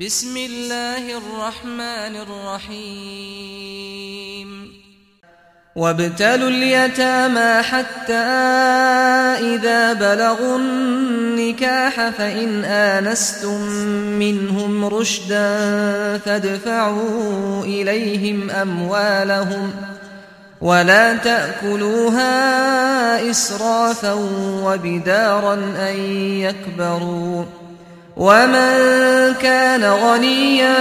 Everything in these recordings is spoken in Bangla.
بسم الله الرحمن الرحيم. وابتلوا اليتامى حتى إذا بلغوا النكاح فإن آنستم منهم رشدا فادفعوا إليهم أموالهم ولا تأكلوها إسرافا وبدارا أن يكبروا. ومن كان غنيا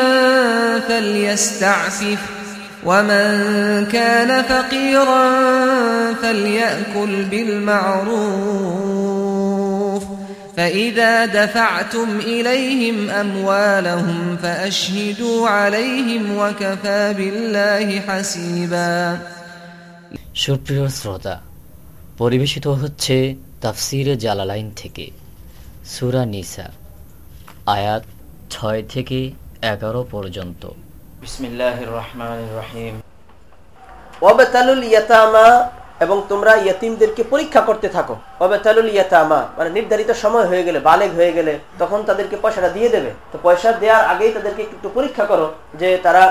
فليستعفف ومن كان فقيرا فليأكل بالمعروف فإذا دفعتم إليهم أموالهم فأشهدوا عليهم وكفى بالله حسيبا সুপ্রিয় শ্রোতা পরিবেশিত হচ্ছে তাফসিরে জালালাইন থেকে সুরা নিসা আয়াত ছয় থেকে এগারো পর্যন্ত। বিসমিল্লাহ রহমান রহিম। ওয়াবাতালুল ইয়াতামা এবং তোমরা ইয়তিমদেরকে পরীক্ষা করতে থাকো। ওয়াবাতালুল ইয়াতামা মানে নির্ধারিত সময় হয়ে গেলে বালেগ হয়ে গেলে তখন তাদেরকে পয়সাটা দিয়ে দেবে। তো পয়সা দেওয়ার আগেই তাদেরকে একটু পরীক্ষা করো যে তারা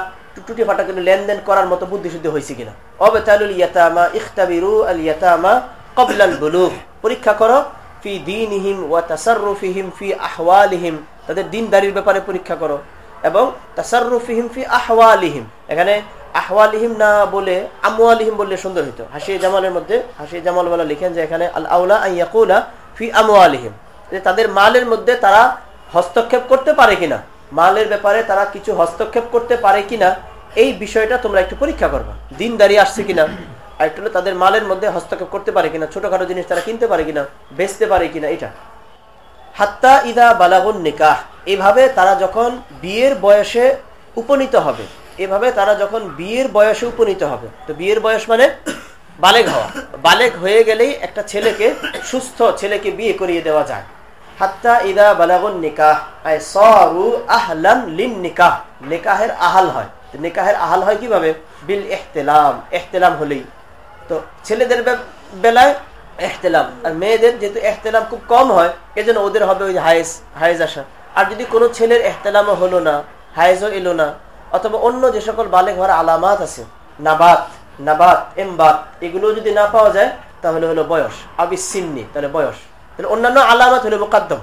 টুটি ফাটা করে লেনদেন করার মতো বুদ্ধি বুদ্ধিশুদ্ধি হয়েছে কিনা। ওয়াবাতালুল ইয়াতামা ইখতাবিরু আল ইয়াতামা কবলাল বুলুগ। পরীক্ষা করো ফি দীনহিম ওয়া তাসাররুফিহিম ফি আহওয়ালিহিম। তাদের দিনদারির ব্যাপারে পরীক্ষা করো। এবং তাসাররুফিহিম ফি আহওয়ালিহিম। এখানে আহওয়ালিহিম না বলে আমওয়ালিহিম বললে সুন্দর হইতো। হাসিয়ে জামালের মধ্যে, হাসিয়ে জামাল বলা লিখেন যে এখানে আল আউলা আইয়াকুলা ফি আমওয়ালিহিম। যে তাদের মালের মধ্যে তারা হস্তক্ষেপ করতে পারে কিনা, মালের ব্যাপারে তারা কিছু হস্তক্ষেপ করতে পারে কিনা, এই বিষয়টা তোমরা একটু পরীক্ষা করবা। দিনদারি আসছে কিনা, আর একটু তাদের মালের মধ্যে হস্তক্ষেপ করতে পারে কিনা, ছোটখাটো জিনিস তারা কিনতে পারে কিনা, বেচতে পারে কিনা এটা হাত্তা ইদা বালাগুন নিকাহ। এভাবে তারা যখন বিয়ের বয়সে উপনীত হবে, এভাবে তারা যখন বিয়ের বয়সে উপনীত হবে, তো বিয়ের বয়স মানে বালেক হওয়া। বালেক হয়ে গেলেই একটা ছেলেকে, সুস্থ ছেলেকে বিয়ে করিয়ে দেওয়া যায়। হাত্তা ইদা বালাগুন নিকাহ সরু আহলান লিন নিকাহ। নিকাহের আহাল হয়। নিকাহের আহাল হয় কীভাবে? বিল এহতেলাম। এহতেলাম হলেই। তো ছেলেদের বেলায় এহতেলাম। আর মেয়েদের যেহেতু এহতেলাম খুব কম হয়, এজন্য ওদের হবে ওই হায়েজ হায়েজ আসা। আর যদি কোনো ছেলের এহতেলামও হলো না হায়েজও এলো না, অথবা অন্য যে সকল বালেক হওয়ার আলামাত আছে, নাবাত নাবাত, এমবাত, এগুলো যদি না পাওয়া যায়, তাহলে হলো বয়স। আবি সিন্নি তাহলে বয়স। তাহলে অন্যান্য আলামত হলো মোকাদ্দম।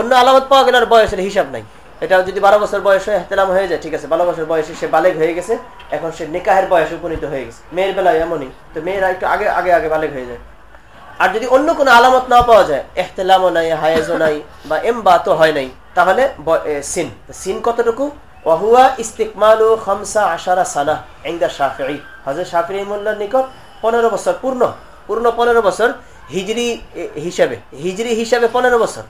অন্য আলামত পাওয়া গেলে আর বয়সের হিসাব নাই। এটা যদি বারো বছর বয়স হয়ে এহতেলাম হয়ে যায়, ঠিক আছে, বারো বছর বয়সে সে বালেক হয়ে গেছে, এখন সে নিকাহের বয়সে উপনীত হয়ে গেছে। মেয়ের বেলায় এমনই। তো মেয়েরা একটু আগে আগে আগে বালেক হয়ে যায়। আর যদি অন্য কোনো আলামত না পাওয়া যায়, এহতেলামও নাই, হায়েজও নাই, বা এম বা তো হয় নাই, তাহলে সিন। সিন কতটুকু? ওহুয়া ইস্তিকমালু খামসা আশারা সানা এংদা শাফি হজরত শাফি মোল্লার নিকট পনেরো বছর পূর্ণ পূর্ণ পনেরো বছর হিজড়ি হিসাবে হিজড়ি হিসাবে পনেরো বছর।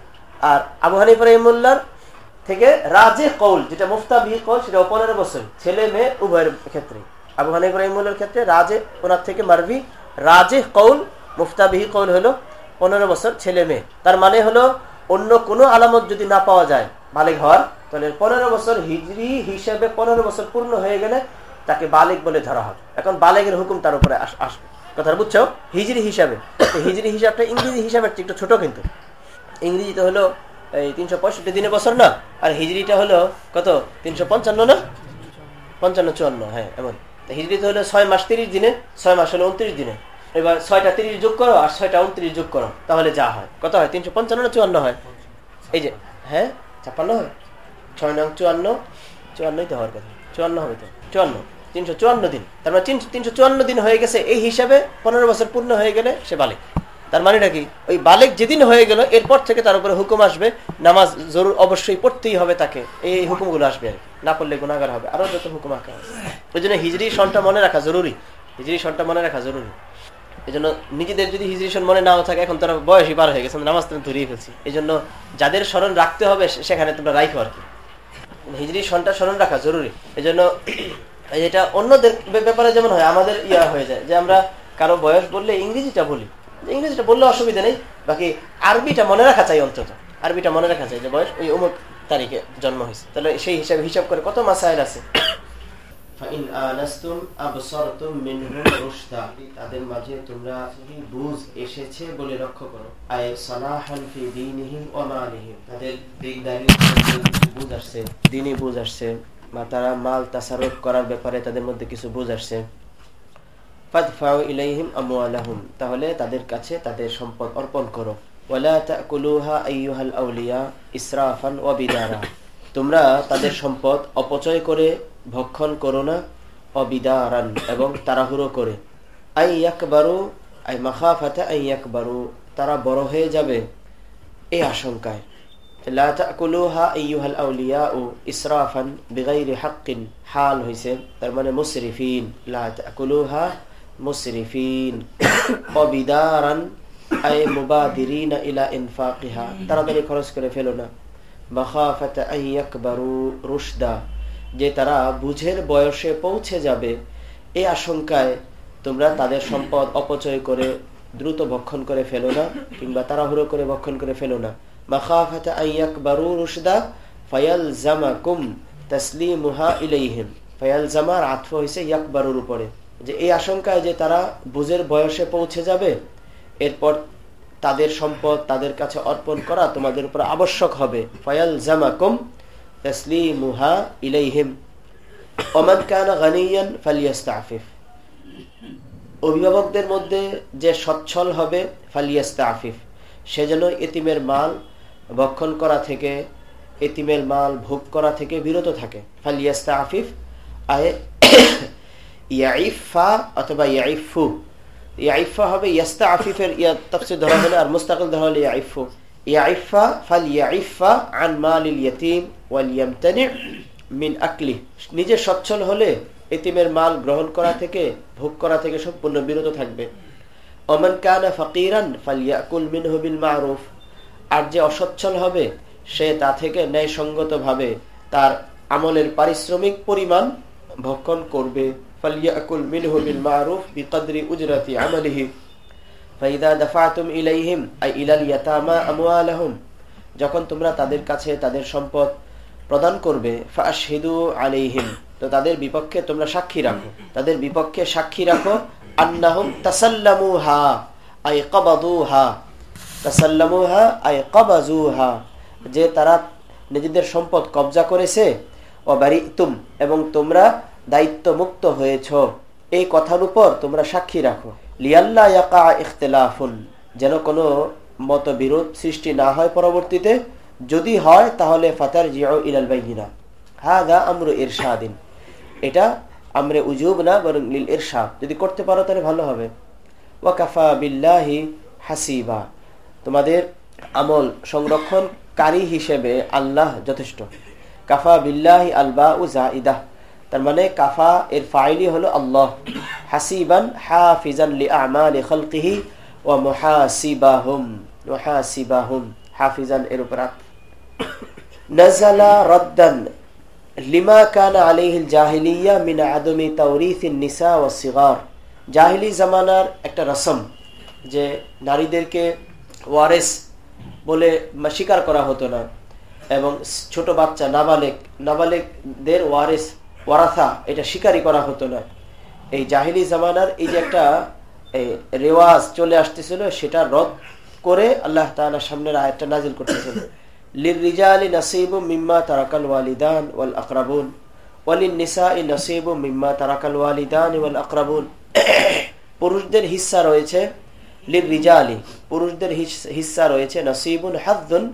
আর আবু হানিফ রহিমুল্লার থেকে রাজে কৌল, যেটা মুফতাবি কৌল, সেটাও পনেরো বছর। ছেলে মেয়ে উভয়ের ক্ষেত্রে। আবু হানিফ রহিমুল্লার ক্ষেত্রে রাজে, ওনার থেকে মারবি রাজে কৌল মুফতাবিহি কৌল হলো পনেরো বছর ছেলে মেয়ে। তার মানে হলো অন্য কোনো আলামত যদি না পাওয়া যায় বালিক হওয়ার, তাহলে পনেরো বছর হিজড়ি হিসেবে পনেরো বছর পূর্ণ হয়ে গেলে তাকে বালিক বলে ধরা হবে। এখন বালেকের হুকুম তার উপরে আসবে। কথা বুঝছ? হিজড়ি হিসাবে। হিজড়ি হিসাবটা ইংরেজি হিসাবে একটু ছোট কিন্তু। ইংরেজিতে হলো এই তিনশো পঁয়ষট্টি দিনে বছর না? আর হিজড়িটা হলো কত? তিনশো পঞ্চান্ন না? পঞ্চান্ন চুয়ান্ন হ্যাঁ এমন। হিজড়িতে হলো ছয় মাস তিরিশ দিনে, ছয় মাস হলো উনত্রিশ দিনে। এবার ছয়টা তিরিশ যোগ করো আর ছয়টা উনত্রিশ যোগ করো, তাহলে যা হয়। কত হয়? তিনশো পঞ্চান্ন না চুয়ান্ন হয়? এই যে হ্যাঁ? ছাপ্পান্ন হয়? ছয় নং চুয়ান্ন, চুয়ান্নই তো হওয়ার কথা। চুয়ান্ন হবে তো? চুয়ান্ন। তিনশো চুয়ান্ন দিন। তার মানে তিনশো চুয়ান্ন দিন হয়ে গেছে, এই হিসাবে পনেরো বছর পূর্ণ হয়ে গেলে সে বালিক। তার মানেটা কি? ওই বালেক যেদিন হয়ে গেল, এরপর থেকে তার উপরে হুকুম আসবে, নামাজ জরুর অবশ্যই পড়তেই হবে তাকে। এই হুকুমগুলো আসবে আর না পড়লে গুণাগার হবে। আরও যত হুকুম আঁকা ওই জন্য হিজড়ি সনটা মনে রাখা জরুরি। হিজড়ি সনটা মনে রাখা জরুরি। এই জন্য নিজেদের যদি হিজড়িশন মনে নাও থাকে, এখন তারা বয়সই পার হয়ে গেছে নামাজ তুমি ধরিয়ে ফেলছি। এই জন্য যাদের স্মরণ রাখতে হবে সেখানে তোমরা রাখো আর কি। হিজড়ি সনটা স্মরণ রাখা জরুরি। এই জন্য এটা অন্যদের ব্যাপারে যেমন হয়, আমাদের ইয়া হয়ে যায় যে আমরা কারও বয়স বললে ইংরেজিটা বলি। ইংরেজিটা বললে অসুবিধা নেই, বাকি আরবিটা মনে রাখা চাই অন্তত। আরবিটা মনে রাখা চাই যে বয়স ওই অমুক তারিখে জন্ম হয়েছে। তাহলে সেই হিসাবে হিসাব করে কত মাসাইল আছে? তাদের মাঝে তোমরা বুঝ এসেছে বলে লক্ষ্য করো। আয় ফি তাদের বুঝ আসছে, দিনই বুঝ আসছে, বা তারা মাল তাসারফ করার ব্যাপারে তাদের মধ্যে কিছু বুঝ আসছে। তাহলে তাদের কাছে তাদের সম্পদ অর্পণ করো। ওয়ালা তাকুলুহা আইয়ুহাল আউলিয়া ইসরাফান ওয়া তোমরা তাদের সম্পদ অপচয় করে ভক্ষণ করো না, অবিদারান, এবং তাড়াহুড়ো করে। আই ইয়াকবারু, আই মাখাফাতা আই ইয়াকবারু, তারা বড় হয়ে যাবে এই আশঙ্কায়। লা আউলিয়া হাল মানে লা অবিদারান, আই ইলা তাড়াতাড়ি খরচ করে ফেলো না। আই যে তারা বুঝের বয়সে পৌঁছে যাবে এই আশঙ্কায় তোমরা তাদের সম্পদ অপচয় করে দ্রুত ভক্ষণ করে ফেলো না, কিংবা তাড়াহুড়ো করে ভক্ষণ করে ফেলো না। ফয়াল জামা কুম উপরে। যে এই আশঙ্কায় যে তারা বুঝের বয়সে পৌঁছে যাবে, এরপর তাদের সম্পদ তাদের কাছে অর্পণ করা তোমাদের উপর আবশ্যক হবে। ফয়াল জামা অভিভাবকদের মধ্যে যে সচ্ছল হবে ফালিয়াস্তা আফিফ সে যেন এতিমের মাল ভক্ষণ করা থেকে, এতিমের মাল ভোগ করা থেকে বিরত থাকে। ফালিয়াস্তা আফিফ আয়ে ইয়াইফা অথবা ইয়াইফু। ইয়াইফা হবে ইয়াস্তা আফিফের আর মুস্তাকিল ধরা হলে ইয়াইফু। ইয়াইফা ফাল ইয়াইফা আন মালিল ইয়াতিম। ওয়াল ইয়ামতানি মিন আকলি। নিজে সচ্ছল হলে এতিমের মাল গ্রহণ করা থেকে, ভোগ করা থেকে সম্পূর্ণ বিরত থাকবে। অমান কানা ফকিরান ফালিয়াকুল মিন হবিল মারুফ। আর যে অসচ্ছল হবে, সে তা থেকে ন্যায়সঙ্গতভাবে তার আমলের পারিশ্রমিক পরিমাণ ভক্ষণ করবে। ফালিয়াকুল মিন হবিল মারুফ বিকদরি উজরাতি আমলিহি। ফাইদা দাফাতুম ইলাইহিম, আই ইলাল ইয়াতামা আমওয়ালাহুম। যখন তোমরা তাদের কাছে তাদের সম্পদ প্রদান করবে, ফাশহিদু আলাইহিম। তো তাদের বিপক্ষে তোমরা সাক্ষী রাখো। তাদের বিপক্ষে সাক্ষী রাখো, আন্নাহুম তাসাল্লামুহা, আই কাবাদুহা। তাসাল্লামুহা, আই কাবাজুহা। যে তারা নিজেদের সম্পদ কবজা করেছে ও বারিতুম এবং তোমরা দায়িত্ব মুক্ত হয়েছ। এই কথার উপর তোমরা সাক্ষী রাখো। লিয়াল্লা ইয়াকা ইখতলাফুন। যেন কোনো মতবিরোধ সৃষ্টি না হয় পরবর্তীতে। যদি হয়, তাহলে ফাতার জিও ইলাল বাইনা হাদা আমরু ইরশাদিন। এটা আমরে উজুব না, বরং লীল ইরশাদ। যদি করতে পারো, তাহলে ভালো হবে। ওয়াকাফা বিল্লাহি হাসিবা। তোমাদের আমল সংরক্ষণকারী হিসেবে আল্লাহ যথেষ্ট। কাফা বিল্লাহি আলবা উ জাইদাহ তার মানে কাফা এর ফাইলি হলো আল্লাহ। হাসিবান হাফিজান লি আমালি খালকিহি ওয়া মুহাসিবাহুম। মুহাসিবাহুম। হাফিজান এর উপর একটা রসম যে নারীদেরকে ওয়ারেস বলে স্বীকার করা হতো না এবং ছোট বাচ্চা নাবালেক, নাবালেকদের ওয়ারেস, ওয়ারাথা এটা স্বীকারই করা হতো না। এই জাহিলি জামানার এই যে একটা রেওয়াজ চলে আসতেছিল, সেটা রদ করে আল্লাহ তালা সামনের আয়টা নাজিল করতেছিল লিরিজালি নসিবু মিম্মা তারাকাল ওয়ালিদান ওয়াল আকরাবুন ওয়ালিন নিসাই নসিবু মিম্মা তারাকাল ওয়ালিদান ওয়াল আকরাবুন পুরুষদের হিস্সা রয়েছে লির রিজালি পুরুষদের হিস্সা রয়েছে নসিবুন হাদ্দুন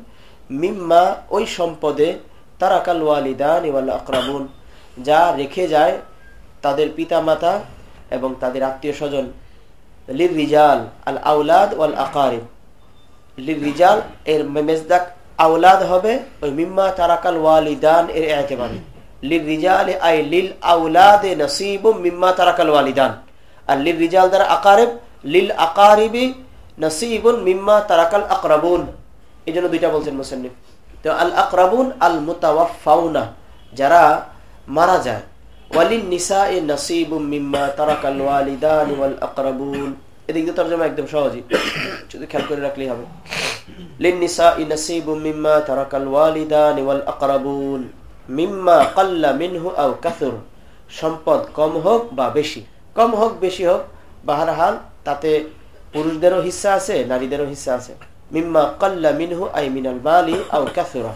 মিম্মা ওই সম্পদে তারাকাল ওয়ালিদান ওয়াল আকরাবুন যা রেখে যায় তাদের পিতা মাতা এবং তাদের আত্মীয় স্বজন লির রিজাল আল আউলাদ ওয়াল আকারিব লির রিজাল এর মেজদাক আউলাদ হবে ওই মিম্মা তারাকাল ওয়ালিদান এর একেবারে। লিল রিজাল, আই লিল আউলাদ নসিবুম মিম্মা তারাকাল ওয়ালিদান। আর লিল রিজাল দ্বারা আকারেব, লিল আকারিবি নসিবুন মিম্মা তারাকাল আকরাবুন। এই জন্য দুইটা বলছেন মুসন্নিফ। তো আল আকরাবুন, আল মুতাওয়াফাউনা যারা মারা যায়। ওয়ালিন নিসা এ নসিবুম মিম্মা তারাকাল ওয়ালিদান ওয়াল আকরাবুন। এদিক দিয়ে তর্জমা একদম সহজই শুধু খেয়াল করে রাখলেই হবে للنساء نصيب مما ترك الوالدان والأقربون مما قل منه أو كثر সম্পদ কম হোক বা বেশি কম হোক বেশি হোক বাহারহাল তাতে পুরুষদেরও হিস্সা আছে নারীদেরও হিস্সা আছে মিম্মা কল্লা মিনহু আই মিনাল মালি আও কাসুরা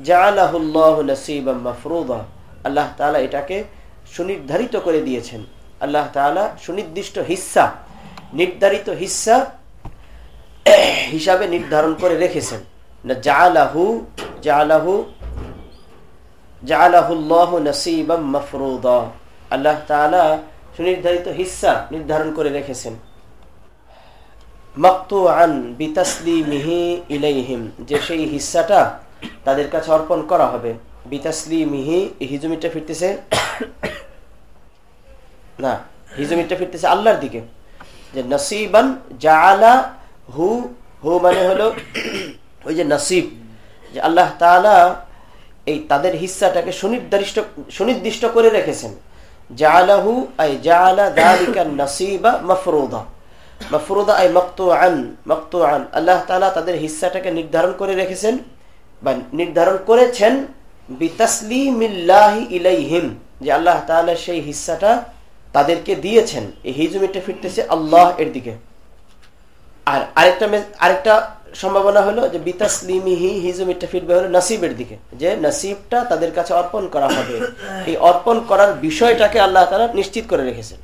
জাআলাহুল্লাহু নাসিবাম মাফরুদা আল্লাহ তাআলা এটাকে সুনির্ধারিত করে দিয়েছেন আল্লাহ তাআলা সুনির্দিষ্ট হিস্সা নির্ধারিত হিস্সা হিসাবে নির্ধারণ করে রেখেছেন। আল্লাহ সুনির্ধারিত হিস্সা নির্ধারণ করে রেখেছেন। যে সেই হিস্সাটা তাদের কাছে অর্পণ করা হবে। বিতাসলিমিহি হিজুমিটা ফিরতেছে, না হিজুমিটা ফিরতেছে আল্লাহর দিকে। যে নসিবান জাআলা হু হু মানে হলো ওই যে নসিব, যে আল্লাহ তাআলা এই তাদের হিস্সাটাকে সুনির্দিষ্ট সুনির্দিষ্ট করে রেখেছেন। নির্ধারণ করে রেখেছেন, বা নির্ধারণ করেছেন যে আল্লাহ সেই হিস্সাটা তাদেরকে দিয়েছেন। এই হিজুমিটা ফিরতেছে আল্লাহ এর দিকে। আর আরেকটা আরেকটা সম্ভাবনা হলো যে বিতাসলিমিহি হিজুমিটা ফিরবে হলো নাসিবের দিকে। যে নাসিবটা তাদের কাছে অর্পণ করা হবে। এই অর্পণ করার বিষয়টাকে আল্লাহ তারা নিশ্চিত করে রেখেছেন।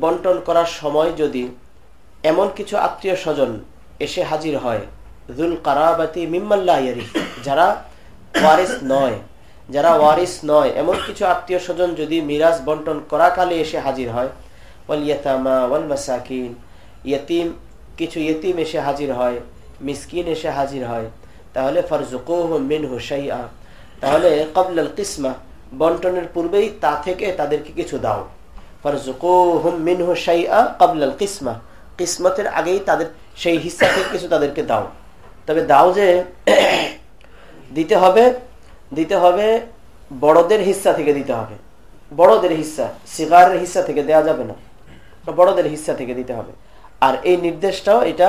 বন্টন করার সময় যদি এমন কিছু আত্মীয় স্বজন এসে হাজির হয় যারা ওয়ারিস নয়। যারা ওয়ারিস নয়, এমন কিছু আত্মীয় স্বজন যদি মিরাজ বন্টন করাকালে এসে হাজির হয় ওয়াল কিছু ইয়তিম এসে হাজির হয়, মিসকিন এসে হাজির হয়, তাহলে মিন হুসাইয়া তাহলে কবলাল কিসমা বন্টনের পূর্বেই তা থেকে তাদেরকে কিছু দাও। ফরজুকুহ মিন হুসাইয়া কবলাল কিসমা কিসমতের আগেই তাদের, সেই থেকে কিছু তাদেরকে দাও। তবে দাও যে দিতে হবে দিতে হবে বড়দের হিস্সা থেকে দিতে হবে। বড়দের হিস্সা সিগারের হিস্সা থেকে দেওয়া যাবে না। বড়দের হিস্সা থেকে দিতে হবে। আর এই নির্দেশটাও এটা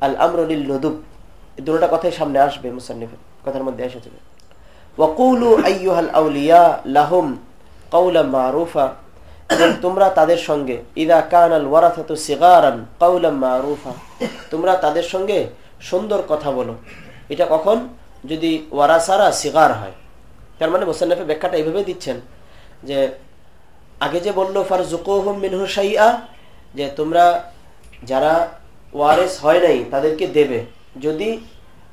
আল আমরুল নদুব দুটা কথাই সামনে আসবে মুসান্নিফের, কথার মধ্যে এসে যাবে ওয়াকুলু আইয়ুহাল আউলিয়া লাহুম কৌলা মারুফা। তোমরা তাদের সঙ্গে, ইদা কানাল ওয়ারাথাতু সিগারান কৌলা মারুফা। তোমরা তাদের সঙ্গে সুন্দর কথা বলো। এটা কখন? যদি ওয়ারাসারা সিগার হয়, তার মানে মোসান্নফে ব্যাখ্যাটা এইভাবে দিচ্ছেন যে, আগে যে বলল ফারজুকুহম মিনহু সাইয়া যে তোমরা যারা ওয়ারেস হয় নাই, তাদেরকে দেবে। যদি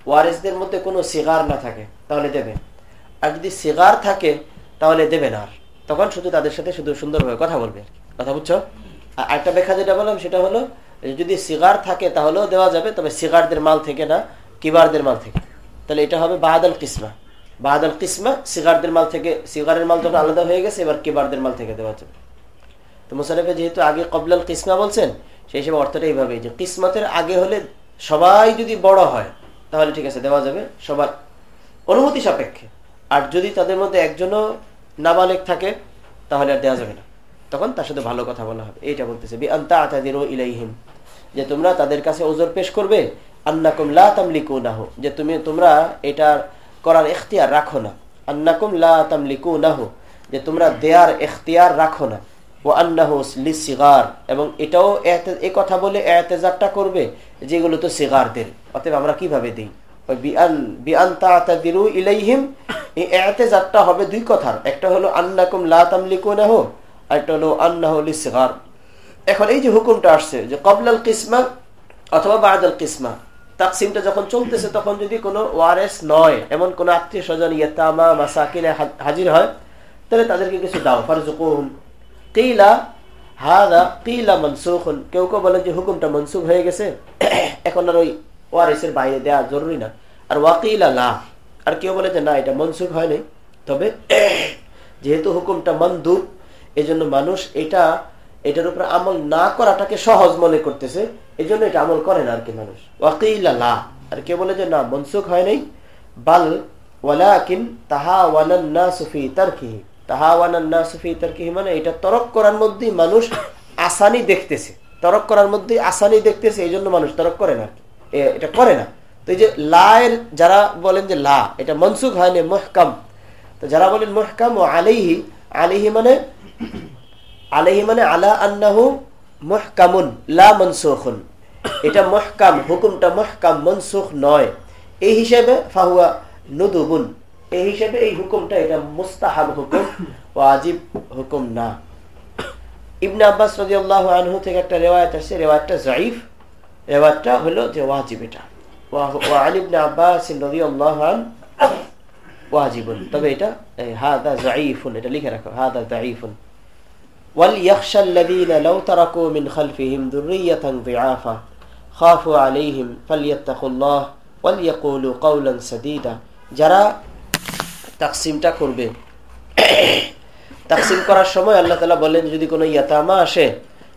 ওয়ারেসদের মধ্যে কোনো সিগার না থাকে, তাহলে দেবে। আর যদি সিগার থাকে, তাহলে দেবে না আর। তখন শুধু তাদের সাথে শুধু সুন্দরভাবে কথা বলবে কথা বুঝছ? আর একটা ব্যাখ্যা যেটা বললাম, সেটা হলো, যদি সিগার থাকে, তাহলেও দেওয়া যাবে, তবে সিগারদের মাল থেকে না, কিবারদের মাল থেকে। তাহলে এটা হবে বাহাদাল কিসমা। বাহাদাল কিসমা সিগারদের মাল থেকে, সিগারের মাল যখন আলাদা হয়ে গেছে, এবার কিবারদের মাল থেকে দেওয়া যাবে। তো মুসারেফে যেহেতু আগে কবলাল কিসমা বলছেন, সেই হিসেবে অর্থটা এইভাবে, যে কিসমতের আগে হলে সবাই যদি বড় হয়, তাহলে ঠিক আছে, দেওয়া যাবে সবার অনুমতি সাপেক্ষে। আর যদি তাদের মধ্যে একজনও নাবালেক থাকে, তাহলে আর দেওয়া যাবে না। তখন তার সাথে ভালো কথা বলা হবে। এইটা বলতেছে, বি আন্তা আতাদির ইলাইহিম যে তোমরা তাদের কাছে ওজোর পেশ করবে আন্নাকুম লা তামলিকু নাহু যে তুমি, তোমরা এটা করার এখতিয়ার রাখো না। আন্নাকুম লা তামলিকু নাহু যে তোমরা দেয়ার এখতিয়ার রাখো না। ও আন্নাহু সিগার এবং এটাও এ কথা বলে এতেজারটা করবে, যেগুলো তো সিগারদের। অতএব আমরা কীভাবে দিই? ইলাইহিম, এই এতেজারটা হবে দুই কথার। একটা হলো আন্নাকুম লা তামলিকু নাহু আর একটা হলো আন্নাহু লিসিগার। এখন এই যে হুকুমটা আসছে, যে কবলাল কিসমা অথবা বাদাল কিসমা তাকসিমটা যখন চলতেছে, তখন যদি কোনো ওয়ারেস নয়, এমন কোন আত্মীয় স্বজন ইয়তামা, মাসাকিনে হাজির হয়, তাহলে তাদেরকে কিছু দাও। ফারজুকুম কিলা, হাদা, কিলা মনসুখন। কেউ কেউ বলেন যে হুকুমটা মনসুখ হয়ে গেছে। এখন আর ওই ওয়ারেসের বাইরে দেওয়া জরুরি না। আর ওয়াকিলা, লা। আর কেউ বলে যে না, এটা মনসুখ হয়নি। তবে যেহেতু হুকুমটা মন্দুব এই জন্য মানুষ এটা এটার উপরে আমল না করাটাকে সহজ মনে করতেছে এই জন্য এটা আমল করে না আর কি মানুষ ওয়াকিল্লা আর কে বলে যে না, মনসুখ হয় নাই। বাল, ওয়ালাকিন তাহা ওয়ানান্না সুফি তারকিহি। তাহা ওয়ানান্না সুফি তারকিহি মানে এটা তরক করার মধ্যেই মানুষ আসানি দেখতেছে। তরক করার মধ্যে আসানি দেখতেছে এই জন্য মানুষ তরক করে না এটা করে না। তো এই যে লায়ের যারা বলেন যে লা, এটা মনসুখ হয়নি মহকাম। তো যারা বলেন মহকাম ও আলিহি আলিহি মানে আলহি মানে আলা আন্নাহু মুহকামুন, লা মনসুখুন। এটা মহকাম, হুকুমটা মহকাম, মনসুখ নয়। এই হিসেবে ফাহুয়া নুদুবুন। এই হিসেবে এই হুকুমটা, এটা মুস্তাহাব হুকুম, ওয়াজিব হুকুম না। ইবনে আব্বাস রাদিয়াল্লাহু আনহু থেকে একটা রেওয়ায়ত আছে রেওয়ায়তটা জাইফ রেওয়ায়তটা হলো যে ওয়াজিব এটা। ওয়া আলী ইবনে আব্বাস রাদিয়াল্লাহু আন, ওয়াজিবুন। তবে এটা হাদা জাইফুন এটা লিখে রাখো, হাদা জাইফুন وليخشى الذين لو تركوا من خلفهم ذرية ضعافا خافوا عليهم فليتقوا الله وليقولوا قولا سديدا যারা তাকসিমটা করবে তাকসিম করার সময় আল্লাহ তালা বলেন যদি কোনো ইয়াতামা আসে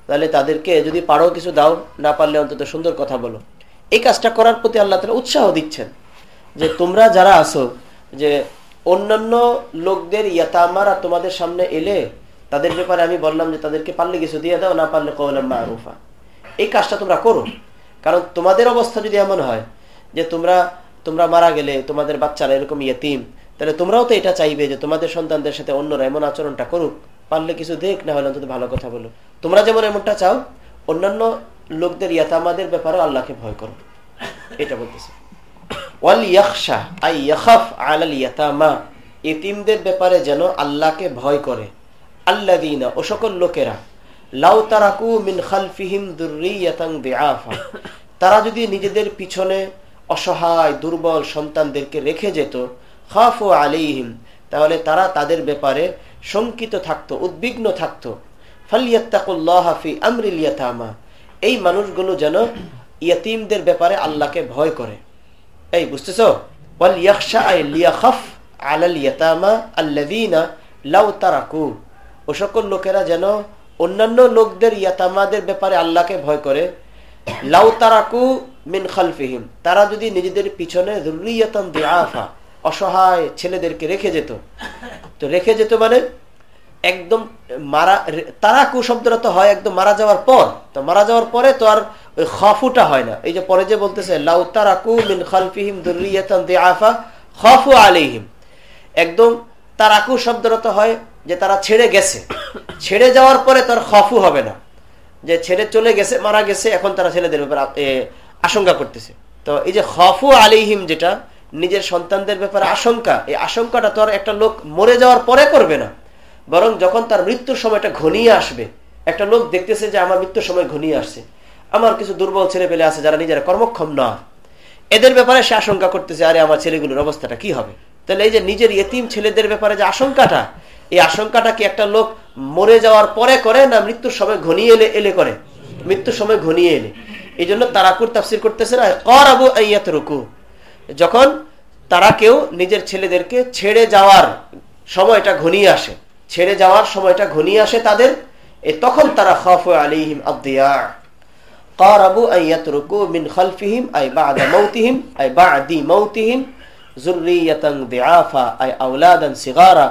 তাহলে তাদেরকে যদি পারো কিছু দাও না পারলে অন্তত সুন্দর কথা বলো এই কাজটা করার প্রতি আল্লাহ তালা উৎসাহ দিচ্ছেন যে তোমরা যারা আসো যে অন্যান্য লোকদের ইয়াতামারা তোমাদের সামনে এলে তাদের ব্যাপারে আমি বললাম যে তাদেরকে পারলে কিছু দিয়ে দাও, না পারলে কৌলাম মারুফা। এই কাজটা তোমরা করো। কারণ তোমাদের অবস্থা যদি এমন হয় যে তোমরা তোমরা মারা গেলে, তোমাদের বাচ্চারা এরকম ইয়েতিম, তাহলে তোমরাও তো এটা চাইবে যে তোমাদের সন্তানদের সাথে অন্যরা এমন আচরণটা করুক। পারলে কিছু দেখ, না হলে অন্তত ভালো কথা বলো। তোমরা যেমন এমনটা চাও, অন্যান্য লোকদের ইয়াতামাদের ব্যাপারে আল্লাহকে ভয় করো। এটা বলতেছে। ওয়াল ইয়াকশা আই ইয়াখাফ ইয়াতামা। ব্যাপারে যেন আল্লাহকে ভয় করে। আল্লাদিনা ও সকল লোকেরা, লাউ তারাকু মিন খালফিহিম তারা যদি নিজেদের পিছনে অসহায়, দুর্বল সন্তানদেরকে রেখে যেত, খাফু আলাইহিম, তাহলে তারা তাদের ব্যাপারে শঙ্কিত থাকতো, উদ্বিগ্ন থাকতো। এই মানুষগুলো যেন ইয়াতিমদের ব্যাপারে আল্লাহকে ভয় করে। এই, বুঝতেছো? ওয়াল ইয়াখশা আই লিয়াখাফ আলাল ইয়াতামা আল্লাযীনা লাউ তারাকু। ও সকল লোকেরা যেন অন্যান্য লোকদের ইয়াতামাদের ব্যাপারে আল্লাহকে ভয় করে। লাউ তারাকু মিন খালফিহিম। তারা যদি নিজেদের পিছনে জরুরিয়াতান অসহায় ছেলেদেরকে রেখে যেত। তো রেখে যেত মানে একদম মারা, তারাকু শব্দটা তো হয় একদম মারা যাওয়ার পর। তো মারা যাওয়ার পরে তো আর ওই খফুটা হয় না। এই যে পরে যে বলতেছে, লাউ তারাকু মিন খালফিহিম দুর্রিয়াতান দিআফা, খফু আলাইহিম। একদম তারাকু শব্দটা তো হয় যে তারা ছেড়ে গেছে। ছেড়ে যাওয়ার পরে তার খফু হবে না। যে ছেড়ে চলে গেছে, মারা গেছে, এখন তারা ছেলেদের ব্যাপারে আশঙ্কা করতেছে। তো এই যে খফু আলিহিম যেটা, নিজের সন্তানদের ব্যাপারে আশঙ্কা, এই আশঙ্কাটা তো একটা লোক মরে যাওয়ার পরে করবে না। বরং যখন তার মৃত্যুর সময়টা ঘনিয়ে আসবে, একটা লোক দেখতেছে যে আমার মৃত্যুর সময় ঘনিয়ে আসছে। আমার কিছু দুর্বল ছেলে পেলে আছে যারা নিজেরা কর্মক্ষম না। এদের ব্যাপারে সে আশঙ্কা করতেছে, আরে আমার ছেলেগুলোর অবস্থাটা কি হবে? তাহলে এই যে নিজের ইতিম ছেলেদের ব্যাপারে যে আশঙ্কাটা এই আশঙ্কাটা কি একটা লোক মরে যাওয়ার পরে করে না মৃত্যুর সময় ঘনিয়ে এলে এলে করে মৃত্যুর সময় ঘনিয়ে এলে এই জন্য তারাকুর তাফসির করতেছে না কর আবু আইয়াত রুকু যখন তারা কেউ নিজের ছেলেদেরকে ছেড়ে যাওয়ার সময়টা ঘনিয়ে আসে ছেড়ে যাওয়ার সময়টা ঘনিয়ে আসে তাদের তখন তারা খফ আলিহিম আব্দিয়া قاربوا أن يتركوا من خلفهم أي بعد موتهم أي بعد موتهم ذرية ضعافا أي أولادا صغارا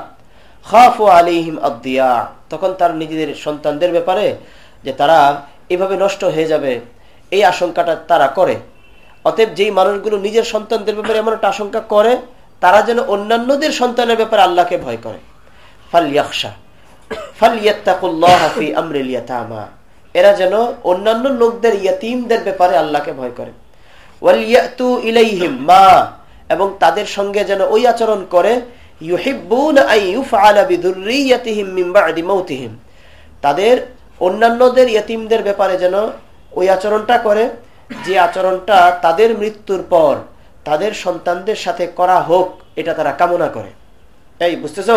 তখন তার নিজেদের সন্তানদের ব্যাপারে যে তারা এভাবে নষ্ট হয়ে যাবে, এই আশঙ্কাটা তারা করে। অতএব যেই মানুষগুলো নিজের সন্তানদের ব্যাপারে এমন একটা আশঙ্কা করে, তারা যেন অন্যান্যদের সন্তানের ব্যাপারে আল্লাহকে ভয় করে। এরা যেন অন্যান্য লোকদের, ইয়াতিমদের ব্যাপারে আল্লাহকে ভয় করে। এবং তাদের সঙ্গে যেন ওই আচরণ করে তাদের অন্যান্যদের ইয়তিমদের ব্যাপারে যেন ওই আচরণটা করে, যে আচরণটা তাদের মৃত্যুর পর তাদের সন্তানদের সাথে করা হোক, এটা তারা কামনা করে। এই, বুঝতেছ?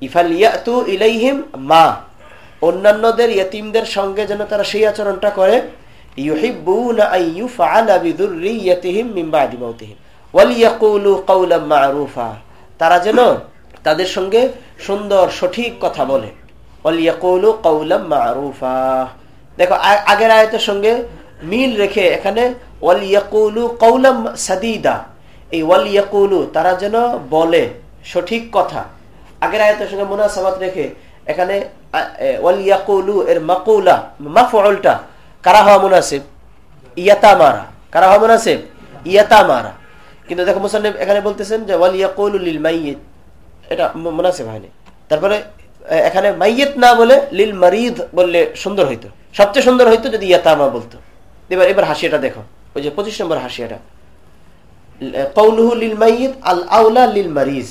ইফাল ইয়াতু ইলাইহিম মা। অন্যান্যদের ইয়তিমদের সঙ্গে যেন তারা সেই আচরণটা করে, ইউহিব্বুনা মা'রুফা তারা যেন তাদের সঙ্গে সুন্দর, সঠিক কথা বলে। দেখো আগের আয়তের সঙ্গে মিল রেখে এখানে সাদিদা। এই ওয়ালিয়াকুলু তারা যেন বলে, সঠিক কথা। আগের আয়তের সঙ্গে মোনাসাবাত রেখে এখানে ওয়ালিয়াকুলু এর মাকুলা মাফলটা কারা হওয়া মুনাসিব? ইয়াতা মারা কারা হওয়া মুনাসিব? ইয়াতা মারা কিন্তু দেখো মুসান্নিব এখানে বলতেছেন যে ওয়ালিয়াকুলিল মাইয়িত। এটা মুনাসিব হয়নি। তারপরে এখানে মাইয়িত না বলে লিল মারিদ বললে সুন্দর হইতো। সবচেয়ে সুন্দর হইতো যদি ইয়াতামা বলতো। এবার এবার হাসিয়াটা দেখো। ওই যে পঁচিশ নম্বর হাসিয়াটা। কৌলুহু লিল মাইয়িত, আল আউলা লিল মারিজ।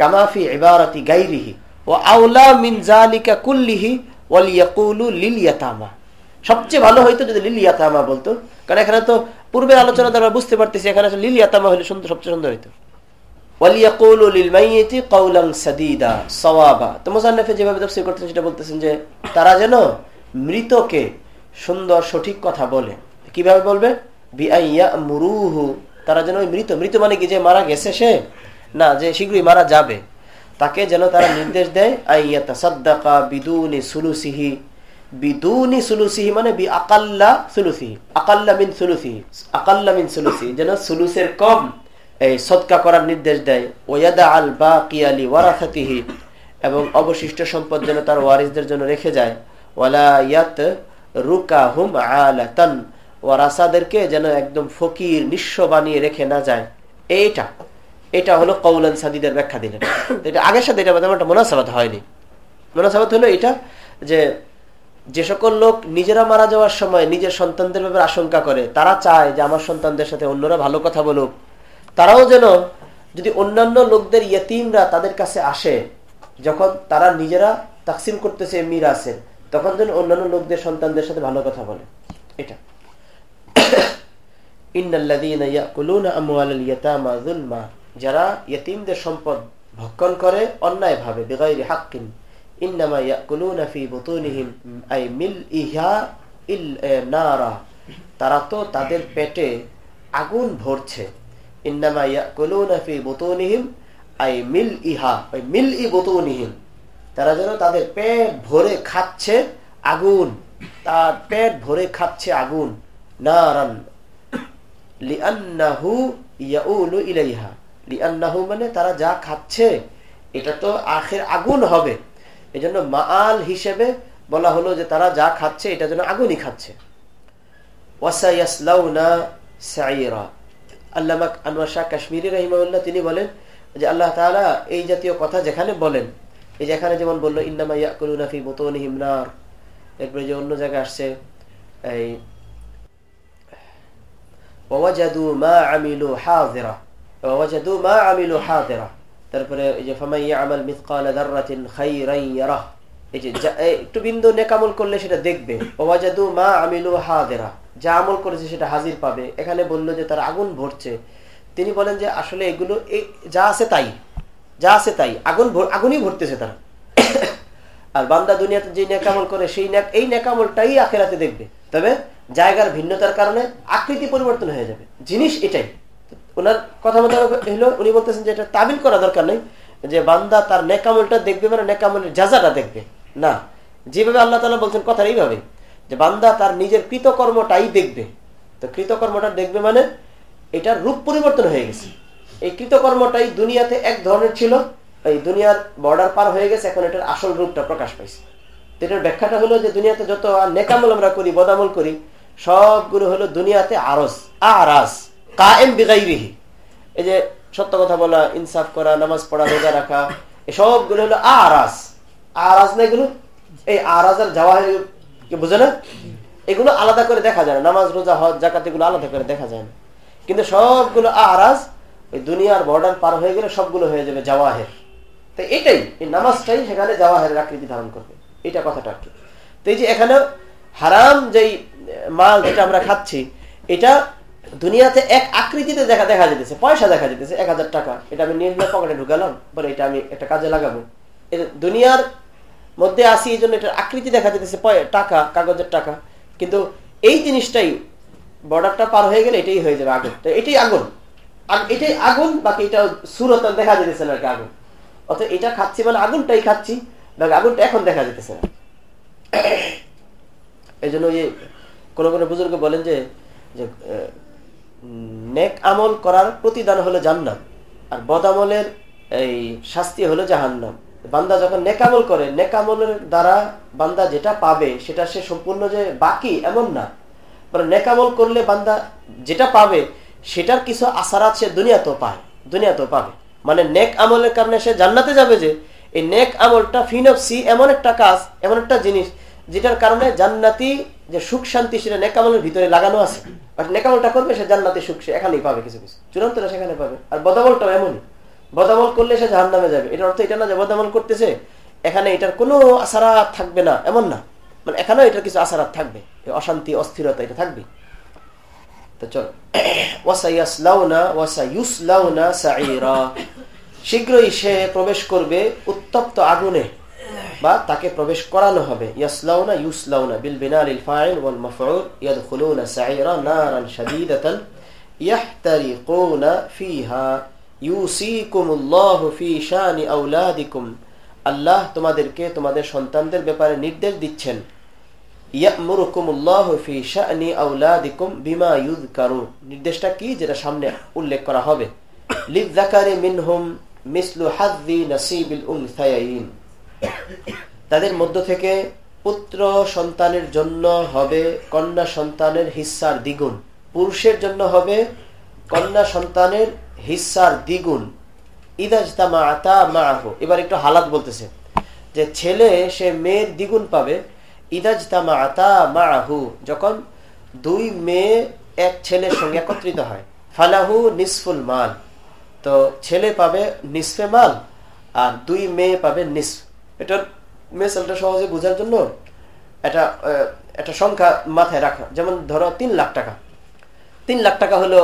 কামাফি ইবারাতি গাইরিহি। ও আউলা মিন জালিকা কুল্লিহি ওয়াল ইয়াকুলু লিল ইয়াতামা। সবচেয়ে ভালো হইতো যদি লিল ইয়াতামা বলতো। কারণ এখানে তো পূর্বের আলোচনা দ্বারা বুঝতে পারতেছি, এখানে লিল ইয়াতামা হলে সুন্দর, সবচেয়ে সুন্দর হইতো। তারা যেন মৃতকে সুন্দর সঠিক কথা বলে। কীভাবে বলবে? তারা যেন ওই মৃত মৃত মানে কি যে মারা গেছে সে? না, যে শীঘ্রই মারা যাবে। তাকে যেন তারা নির্দেশ দেয় আইয়া তাসাদ্দাকা বিদুনি সুলুসিহি। বিদুনি সুলুসিহি মানে বি আকাল্লা সুলুসিহি। আকাল্লা মিন সুলুসিহি। আকাল্লা মিন সুলুসিহি। যেন সুলুসের কম এই সৎকা করার নির্দেশ দেয়। ওয়াদা আল বা কিয়ালি ওয়ারাথাতিহি এবং অবশিষ্ট সম্পদ যেন তার ওয়ারিসদের জন্য রেখে যায়। ওয়ালা ইয়াত রুকা হুম আলাতান। ওয়ারাসাদেরকে যেন একদম ফকির, নিঃস্ব বানিয়ে রেখে না যায়। এইটা। এটা হলো কৌলান সাদিদের ব্যাখ্যা দিলেন। এটা আগের সাথে এটা মোনাসাবাদ হয়নি। মোনাসাবাদ হলো এটা যে যে সকল লোক নিজেরা মারা যাওয়ার সময় নিজের সন্তানদের ব্যাপারে আশঙ্কা করে, তারা চায় যে আমার সন্তানদের সাথে অন্যরা ভালো কথা বলুক। তারাও যেন যদি অন্যান্য লোকদের ইয়তিমরা তাদের কাছে আসে, যখন তারা নিজেরা তাকসিম করতেছে মিরাসের তখন যেন অন্যান্য লোকদের সন্তানদের সাথে ভালো কথা বলে। এটা। যারা ইয়তিমদের সম্পদ ভক্ষণ করে অন্যায় ভাবে বেগাই হাক্কিন ইন্নামা ইয়াকুলুনা ফি বুতুনিহিম, আই মিল ইহা ইল নারা। তারা তো তাদের পেটে আগুন ভরছে। ইন্নামা ইয়াকুলুনা ফি বুতুনিহিম, আই মিল ইহা, ওই মিল ই বুতুনিহিম। তারা যেন তাদের পেট ভরে খাচ্ছে আগুন, তার পেট ভরে খাচ্ছে আগুন, নারান। লিআন্নাহু ইয়াউলু ইলাইহা। লিআন্নাহু মানে তারা যা খাচ্ছে, এটা তো আখের আগুন হবে। এজন্য মাল হিসেবে বলা হলো যে তারা যা খাচ্ছে, এটা যেন আগুনই খাচ্ছে। ওয়াসাইয়াসলাউনা সাইরা। তিনি বলেন যে আল্লাহ তাআলা এই জাতীয় কথা যেখানে বলেন, এই যেখানে যেমন বলল, ইন্নামা ইয়াকুলুনা ফি বুতুনিহিম নার। এরপরে যে অন্য জায়গায় আসছে, এই, ওয়াজাদু মা আমিলু হাযিরা। ওয়াজাদু মা আমিলু হাযিরা। তারপরে এই যে ফামাইয়া আমাল মিসকালা দাররাতিন খাইরান ইয়ারাহ এই যে একটু বিন্দু নেকামল করলে সেটা দেখবে। ওয়াজাদু মা আমিলু হাযিরা যা আমল করেছে সেটা হাজির পাবে। এখানে বলল যে, তার আগুন ভরছে তিনি বলেন যে, আসলে এগুলো যা আছে তাই, যা আছে তাই, আগুন আগুনই ভরতেছে তারা। আর বান্দা দুনিয়াতে যে নেকামল করে, সেই এই নেকামলটাই আখেরাতে দেখবে। তবে জায়গার ভিন্নতার কারণে আকৃতি পরিবর্তন হয়ে যাবে। জিনিস এটাই। ওনার কথা মতো হলো উনি বলতেছেন যে এটা তাবিল করা দরকার নেই, যে বান্দা তার নেকামলটা দেখবে মানে নেকামলের যাজাটা দেখবে। না, যেভাবে আল্লাহ তালা বলছেন কথা এইভাবে, যে বান্দা তার নিজের কৃতকর্মটাই দেখবে। তো কৃতকর্মটা দেখবে মানে এটার রূপ পরিবর্তন হয়ে গেছে। এই কৃতকর্মটাই দুনিয়াতে এক ধরনের ছিল, এই দুনিয়ার বর্ডার পার হয়ে গেছে, এখন এটার আসল রূপটা প্রকাশ পাইছে। এটার ব্যাখ্যাটা হলো যে দুনিয়াতে যত নেকামল আমরা করি, বদামল করি, সবগুলো হলো দুনিয়াতে আরস আরাস কায়েম বিগাইরিহি। এই যে সত্য কথা বলা, ইনসাফ করা, নামাজ পড়া, রোজা রাখা, এসবগুলো হলো আরাস আরাস না এগুলো? এই আরাজ আর জাওয়াহের বুঝে না? এগুলো আলাদা করে দেখা যায় না। নামাজ, রোজা, হজ জাকাত এগুলো আলাদা করে দেখা যায় না। কিন্তু সবগুলো আরাজ ওই দুনিয়ার বর্ডার পার হয়ে গেলে সবগুলো হয়ে যাবে জাওয়াহের। তো এটাই, এই নামাজটাই সেখানে জাওয়াহের আকৃতি ধারণ করবে। এটা কথাটা আর কি। তো এই যে এখানে হারাম যেই মাল যেটা আমরা খাচ্ছি, এটা দুনিয়াতে এক আকৃতিতে দেখা দেখা যেতেছে, পয়সা দেখা যেতেছে, এক হাজার টাকা। এটা আমি নিয়ে পকেটে ঢুকালাম বলে এটা আমি একটা কাজে লাগাবো। দুনিয়ার মধ্যে আসি এই জন্য এটার আকৃতি দেখা যেতেছে টাকা, কাগজের টাকা। কিন্তু এই জিনিসটাই বর্ডারটা পার হয়ে গেলে এটাই হয়ে যাবে আগুন। তো এটাই আগুন। এটাই আগুন, বাকি এটা সুরত দেখা যেতেছে না আর আগুন। অর্থাৎ এটা খাচ্ছি মানে আগুনটাই খাচ্ছি, বাকি আগুনটা এখন দেখা যেতেছে না। এই জন্য ওই কোনো কোনো বুজুর্গ বলেন যে নেক আমল করার প্রতিদান হলো জান্নাত, আর বদামলের এই শাস্তি হলো জাহান্নাম। বান্দা যখন নেকামল করে নেকামলের দ্বারা বান্দা যেটা পাবে, সেটা সে সম্পূর্ণ যে বাকি এমন না। নেকামল করলে বান্দা যেটা পাবে, সেটার কিছু আশারাত সে দুনিয়াতেও পায়, দুনিয়াতেও পাবে। মানে নেক আমলের কারণে সে জান্নাতে যাবে যে, এই নেক আমলটা ফিনফসি এমন একটা কাজ, এমন একটা জিনিস, যেটার কারণে জান্নাতি যে সুখ শান্তি সেটা নেকামলের ভিতরে লাগানো আছে। বাট নেকামলটা করবে, সে জান্নাতে সুখ সে এখানেই পাবে কিছু কিছু। চূড়ান্তটা সেখানে পাবে। আর বদামলটাও এমনই। বদামল করলে সে জাহান নামে যাবে। এটার অর্থ এটা না যে বদামল করতেছে, এখানে এটার কোনো আসারাত থাকবে না। এমন না। মানে এখানেও এটার কিছু আসারাত থাকবে। অশান্তি, অস্থিরতা, এটা থাকবে। শীঘ্রই সে প্রবেশ করবে উত্তপ্ত আগুনে। বা তাকে প্রবেশ করানো হবে। ইয়াসলাউনা, ইউসলাউনা বিল বিনালিল ফাইল ওয়াল মাফউল, ইয়াদখুলুনা সাইরা নারান শাদীদাতান, ইয়াহতারিকুনা ফিহা, ইউসিকুমুল্লাহু ফি শানি আওলাদিকুম। আল্লাহ তোমাদেরকে তোমাদের সন্তানদের ব্যাপারে নির্দেশ দিচ্ছেন। ইয়ামুরুকুমুল্লাহু ফি শানি আওলাদিকুম বিমা ইউযকারু নির্দেশটা কি? যেটা সামনে উল্লেখ করা হবে। লিযযাকারি মিনহুম মিসলু হাযযি নাসিবিল উনসায়াইন। তাদের মধ্য থেকে পুত্র সন্তানের জন্য হবে, কন্যা সন্তানের হিস্সার দ্বিগুণ। পুরুষের জন্য হবে, কন্যা সন্তানের হিস্সার দ্বিগুণ। ইদাজতামা আতা মাহু এবার একটু হালাত বলতেছে। যে ছেলে, সে মেয়ের দ্বিগুণ পাবে। ইদাজতামা আতা মাহু যখন দুই মেয়ে এক ছেলের সঙ্গে একত্রিত হয়। ফালাহু নিসফুল মাল। তো ছেলে পাবে নিসফে মাল আর দুই মেয়ে পাবে নিসফ। এটার মেসালটা সহজে বোঝার জন্য এটা একটা সংখ্যা মাথায় রাখা। যেমন ধরো তিন লাখ টাকা। তিন লাখ টাকা হলো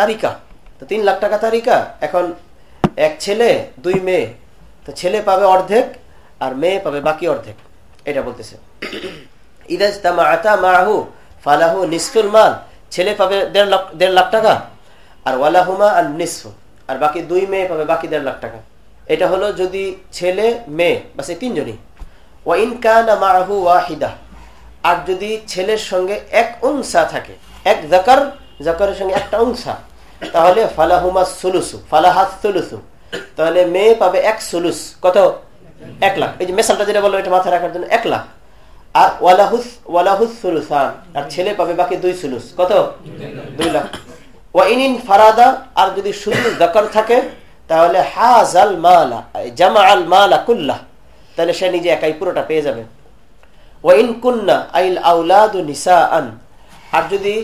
তারিকা তো তিন লাখ টাকা তারিকা এখন এক ছেলে, দুই মেয়ে। তো ছেলে পাবে অর্ধেক আর মেয়ে পাবে বাকি অর্ধেক। এটা বলতেছে। ইদাজ তামা আতা মাহু ফালাহু নিসফুল মাল। ছেলে পাবে দেড় লাখ দেড় লাখ টাকা। আর ওয়ালাহুমা আর নিসফ আর বাকি দুই মেয়ে পাবে বাকি দেড় লাখ টাকা। এটা হলো যদি ছেলে, মেয়ে বাস এই তিনজনই। ওয়া ইনকানা মাহু ওয়াহিদা। আর যদি ছেলের সঙ্গে এক অংশা থাকে, এক জাকার জাকারের সঙ্গে একটা অংশা তাহলে ফালাহুমা সুলুসু ফালাহাত সুলুসু। তাহলে মেয়ে পাবে এক সুলুস। কত? এক লাখ। এই যে মেসালটা যেটা বলল, এটা মাথায় রাখার জন্য এক লাখ। আর ওয়ালাহুস ওয়ালাহুস সুলুসান আর ছেলে পাবে বাকি দুই সুলুস। কত? দুই লাখ। ওয়াইনিন ফারাদা আর যদি শুধু জাকার থাকে তাহলে হাজ আল মালা জামা আল মালা কুল্লাহ, তাহলে সে নিজে একাই পুরোটা পেয়ে যাবে। ওয়াইন কুন্না আইল আউলাদু নিসা আন আর যদি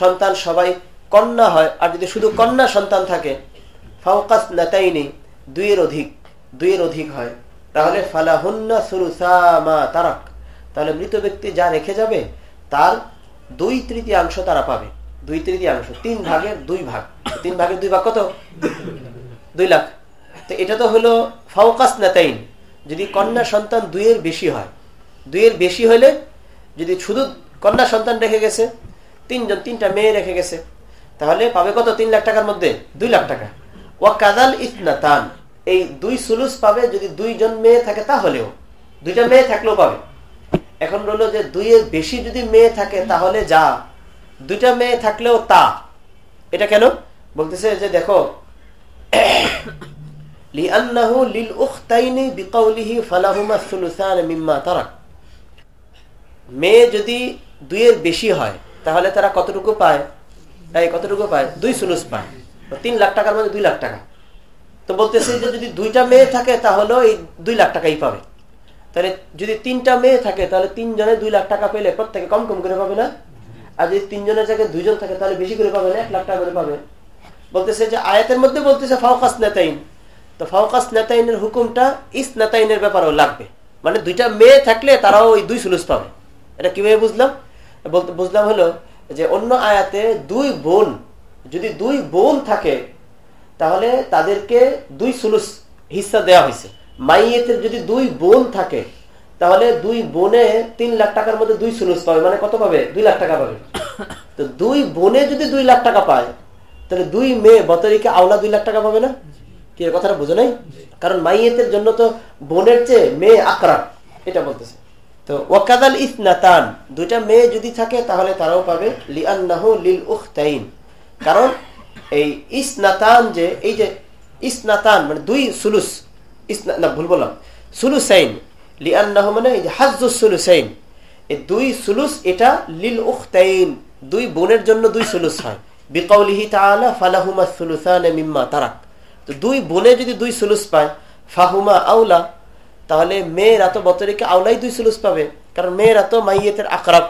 সন্তান সবাই কন্যা হয়, আর যদি শুধু কন্যা সন্তান থাকে ফাউকাস নাতাইনি, দুইয়ের অধিক দুইয়ের অধিক হয়, তাহলে ফালাহুন্না সুরুসামা তারাক, তাহলে মৃত ব্যক্তি যা রেখে যাবে, তার দুই তৃতীয়াংশ তারা পাবে। দুই তৃতীয়াংশ, তিন ভাগের দুই ভাগ। তিন ভাগের দুই ভাগ কত? দুই লাখ। তো এটা তো হলো ফাউকাস নাতাইন। যদি কন্যা সন্তান দুইয়ের বেশি হয়, দুইয়ের বেশি হলে যদি শুধু কন্যা সন্তান রেখে গেছে, তিনজন, তিনটা মেয়ে রেখে গেছে, তাহলে পাবে কত? তিন লাখ টাকার মধ্যে? দুই লাখ টাকা। ও কাদাল ইতনাতান এই দুই সুলুস পাবে যদি দুইজন মেয়ে থাকে তাহলেও। দুইটা মেয়ে থাকলেও পাবে। এখন রইল যে দুইয়ের বেশি যদি মেয়ে থাকে তাহলে যা। দুইটা মেয়ে থাকলেও তা। এটা কেন? বলতেছে যে দেখো মেয়ে যদি দুইয়ের বেশি হয়, তাহলে তারা কতটুকু পায়? কতটুকু পায়? দুই সুলুস পায়। তিন লাখ টাকার মধ্যে দুই লাখ টাকা। তো বলতেছে যে যদি দুইটা মেয়ে থাকে তাহলে এই দুই লাখ টাকাই পাবে। তাহলে যদি তিনটা মেয়ে থাকে, তাহলে তিনজনে দুই লাখ টাকা পেলে প্রত্যেকে কম কম করে পাবে না? আর যদি তিনজনের জায়গায় দুইজন থাকে, তাহলে বেশি করে পাবে না? এক লাখ টাকা করে পাবে। বলতেছে যে আয়াতের মধ্যে বলতেছে ফাউকাস নেতাইন। তো ফাউকাস নেতাইনের হুকুমটা ইস নেতাইনের ব্যাপারেও লাগবে। মানে দুইটা মেয়ে থাকলে তারাও ওই দুই সুলুস পাবে। এটা কীভাবে বুঝলাম? বলতে বুঝলাম হলো যে অন্য আয়াতে দুই বোন, যদি দুই বোন থাকে, তাহলে তাদেরকে দুই সুলুস হিস্সা দেওয়া হয়েছে। মাইয়েতের যদি দুই বোন থাকে, তাহলে দুই বোনে তিন লাখ টাকার মধ্যে দুই সুলুস পাবে। মানে কত পাবে? দুই লাখ টাকা পাবে। তো দুই বোনে যদি দুই লাখ টাকা পায় তাহলে দুই মেয়ে বতরিকে আওলা দুই লাখ টাকা পাবে না? কি কথাটা বুঝো নাই? কারণ মাইয়েতের জন্য তো বোনের চেয়ে মেয়ে আকরা এটা বলতেছে। তো ওয়াকাদাল ইসনাতান, দুইটা মেয়ে যদি থাকে তাহলে তারাও পাবে, লিআন্নাহু লিল উখতাইন। কারণ এই ইসনাতান যে, এই যে ইসনাতান মানে দুই সুলুস, ইসনা না, ভুল বললাম। সুলুসাইন, লিআন্নাহু মানে এই যে হাজ্জুস সুলুসাইন। এই দুই সুলুস, এটা লিল উখতাইন। দুই বোনের জন্য দুই সুলুস হয়। বিকাউলিহি তাআলা ফালাহুমা সুলুসান মিম্মা তারাক। তো দুই বোনে যদি দুই সুলুস পায়, ফাহুমা আউলা তাহলে মেয়েরা তো বতরিকে আউলাই দুই সুলুস পাবে। কারণ মেয়েরা তো মাইয়েতের আকরাব।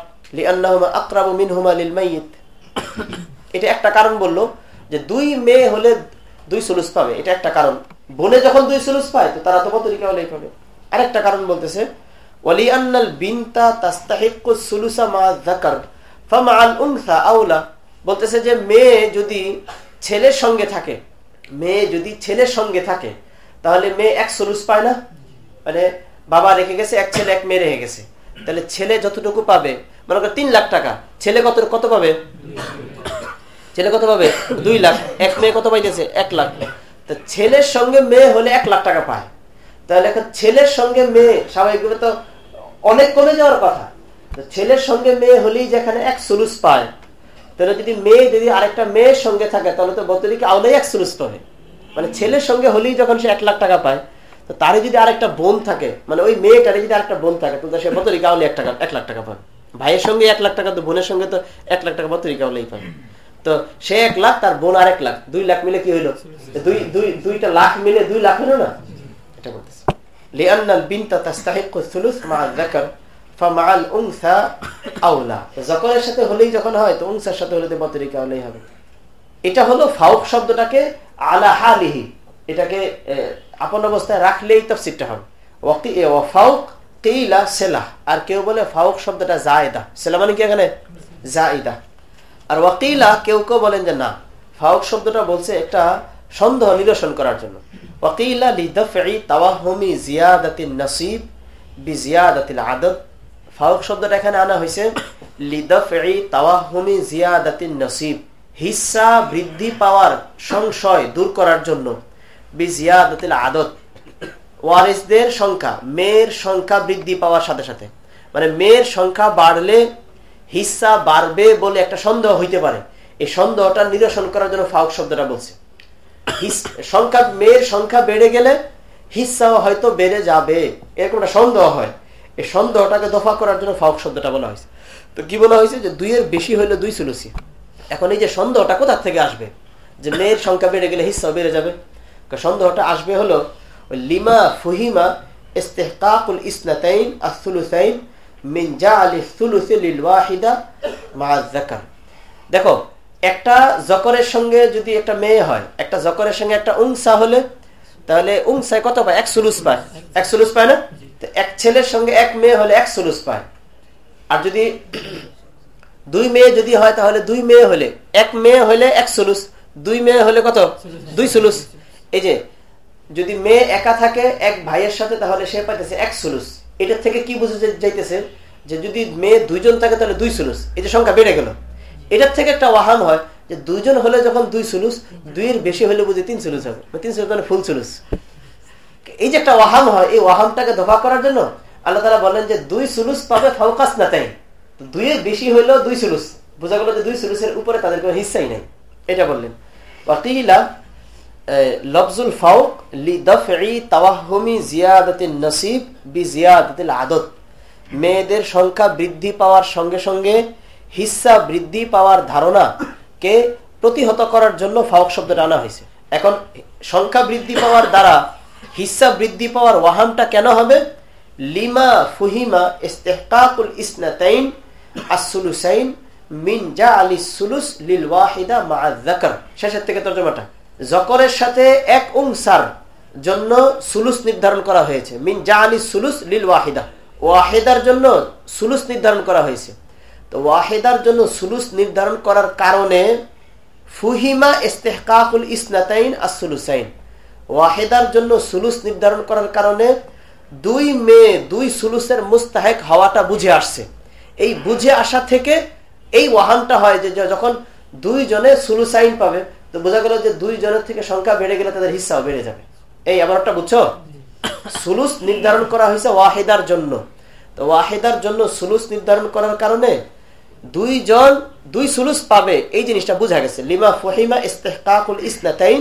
এটা একটা কারণ বলল যে দুই মেয়ে হলে দুই সুলুস পাবে। এটা একটা কারণ। বনে যখন দুই সুলুস পায়, তো তারা তো বতরিকা হলেই পাবে। আরেকটা কারণ বলতেছে ওয়ালি আন্নাল বিনতা তাস্তাহিক্কু সুলুসা মা যাকার, ফামাআল উনসা আওলা। বলতেছে যে মেয়ে যদি ছেলের সঙ্গে থাকে, মেয়ে যদি ছেলের সঙ্গে থাকে, তাহলে মেয়ে এক সুলুস পায় না। মানে বাবা রেখে গেছে, এক ছেলে, এক মেয়ে রেখে গেছে। তাহলে ছেলে যতটুকু পাবে, মনে করো তিন লাখ টাকা, ছেলে কত কত পাবে? ছেলে কত পাবে? দুই লাখ। এক মেয়ে কত পাইতেছে? এক লাখ। তো ছেলের সঙ্গে মেয়ে হলে এক লাখ টাকা পায়। তাহলে এখন ছেলের সঙ্গে মেয়ে, স্বাভাবিকভাবে তো অনেক কমে যাওয়ার কথা। ছেলের সঙ্গে মেয়ে হলেই যেখানে এক সুলুস পায় তাহলে যদি মেয়ে যদি আরেকটা মেয়ের সঙ্গে থাকে, তাহলে তো বতরিকে আওলাই এক সুলুস পাবে মানে ছেলের সঙ্গে হলেই যখন সে এক লাখ টাকা পায়, তো তারে যদি আরেকটা বোন থাকে মানে ওই মেয়েটারে যদি আরেকটা বোন থাকে, তো সে বতরিকা আওলে এক টাকা, এক লাখ টাকা পাবে ভাইয়ের সঙ্গে এক লাখ টাকা, তো বোনের সঙ্গে তো এক লাখ টাকা বতরিকা আওলেই পাবে তো সে এক লাখ, তার বোন আর এক লাখ, দুই লাখ মিলে কি হইল? দুই দুই, দুইটা লাখ মিলে দুই লাখ হলো না? এটা বলতেছে। লিআন্নাল বিনতা তাস্তাহিক্কু সুলুস মা যাকার। ফামাআল উনসা আওলা সাথে হলেই যখন হয়, তো উনসার সাথে হলে বতরিকা হবে। এটা হলো ফাউক শব্দটাকে আলা হালিহি। এটাকে আপন অবস্থায় রাখলেই হবে। ফাউক কেইলা সেলা আর কেউ বলে ফাউক শব্দটা জায়দা। সেলা মানে কি এখানে? জাইদা আর ওয়াকিলা কেউ কেউ বলেন যে না। ফাউক শব্দটা বলছে একটা সন্দেহ নিরসন করার জন্য। ওয়াকিলা লিদফি তাওয়াহমি জিয়াদাতিন নসিব বি জিয়াদাতিল আদত ফাউক শব্দটা এখানে আনা হয়েছে নসিব, হিসা বৃদ্ধি পাওয়ার সংশয় দূর করার জন্য আদত। ওয়ারিসদের সংখ্যা, মেয়ের সংখ্যা বৃদ্ধি পাওয়ার সাথে সাথে। মানে মেয়ের সংখ্যা বাড়লে হিসা বাড়বে বলে একটা সন্দেহ হইতে পারে। এই সন্দেহটা নিরসন করার জন্য ফাউক শব্দটা বলছে। সংখ্যা মেয়ের সংখ্যা বেড়ে গেলে হিসাও হয়তো বেড়ে যাবে, এরকম একটা সন্দেহ হয়। এই সন্দেহটাকে দফা করার জন্য ফাউক শব্দটা বলা হয়েছে। তো কি বলা হয়েছে যে দুইয়ের বেশি হইলে দুই সুলুসি। এখন এই যে সন্দেহটা কোথার থেকে আসবে? যে মেয়ের সংখ্যা বেড়ে গেলে হিসাও বেড়ে যাবে। সন্দেহটা আসবে হলো লিমা ফুহিমা ইস্তেহকাকুল ইসনাতাইন আসুলুসাইন দেখো, একটা জকরের সঙ্গে যদি একটা মেয়ে হয়, একটা জকরের সঙ্গে একটা উংসা হলে, তাহলে উংসায় কত পায়? এক সুলুস পায়। এক সুলুস পায় না? এক ছেলের সঙ্গে এক মেয়ে হলে এক সুলুস পায়। আর যদি দুই মেয়ে যদি হয় তাহলে দুই মেয়ে হলে এক মেয়ে হলে এক সুলুস দুই মেয়ে হলে কত? দুই সুলুস এই যে, যদি মেয়ে একা থাকে এক ভাইয়ের সাথে তাহলে সে পাইতেছে এক সুলুস এটার থেকে কি বুঝে যাইতেছে যে যদি মেয়ে দুইজন থাকে তাহলে দুই সুলুস এই যে সংখ্যা বেড়ে গেল। এটার থেকে একটা ওয়াহাম হয় যে দুইজন হলে যখন দুই সুলুস দুইয়ের বেশি হলে বুঝি তিন সুলুস হবে। তিন সুলুস মানে ফুল সুলুস এই যে একটা ওয়াহাম হয়, এই ওয়াহামটাকে দফা করার জন্য আল্লাহ তালা বলেন যে দুই সুলুস পাবে ফাউকাস না তাই। দুইয়ের বেশি হইলেও দুই সুলুস। বোঝা গেল যে দুই সুলুসের উপরে তাদের কোনো হিসাই নাই। এটা বললেন। লফজুল ফাউক লিদফি তাওয়াহমি জিয়াদতিল নসিব বি আদত মেয়েদের সংখ্যা বৃদ্ধি পাওয়ার সঙ্গে সঙ্গে হিস্সা বৃদ্ধি পাওয়ার ধারণা কে প্রতিহত করার জন্য ফাউক শব্দটা আনা হয়েছে। এখন সংখ্যা বৃদ্ধি পাওয়ার দ্বারা হিস্সা বৃদ্ধি পাওয়ার ওয়াহামটা কেন হবে? লিমা ফুহিমা ইস্তেহকাকুল ইসনাতাইন আসুলুসাইন মিন জা আলি সুলুস লিল ওয়াহিদা মা যাকার। শেষের থেকে তর্জমাটা। জকরের সাথে এক উংসার জন্য সুলুস নির্ধারণ করা হয়েছে। মিন জা আলি সুলুস লিল ওয়াহিদা ওয়াহেদার জন্য সুলুস নির্ধারণ করা হয়েছে। তো ওয়াহেদার জন্য সুলুস নির্ধারণ করার কারণে ফুহিমা ইস্তেহকাকুল ইসনাতাইন আসুলুসাইন ওয়াহেদার জন্য সুলুস নির্ধারণ করার কারণে দুই মেয়ে, দুই সুলুসের মুস্তাহেক হওয়াটা বুঝে আসছে। এই বুঝে আসা থেকে এই ওয়াহানটা হয় যে যখন দুই জনে সুলুসাইন পাবে, তো বোঝা গেল যে দুই জনের থেকে সংখ্যা বেড়ে গেলে তাদের হিসাও বেড়ে যাবে। এই একটা বুঝছ? সুলুস নির্ধারণ করা হয়েছে ওয়াহেদার জন্য। তো ওয়াহেদার জন্য সুলুস নির্ধারণ করার কারণে দুইজন দুই সুলুস পাবে। এই জিনিসটা বোঝা গেছে। লিমা ফহিমা ইস্তেহকাকুল ইসনাতাইন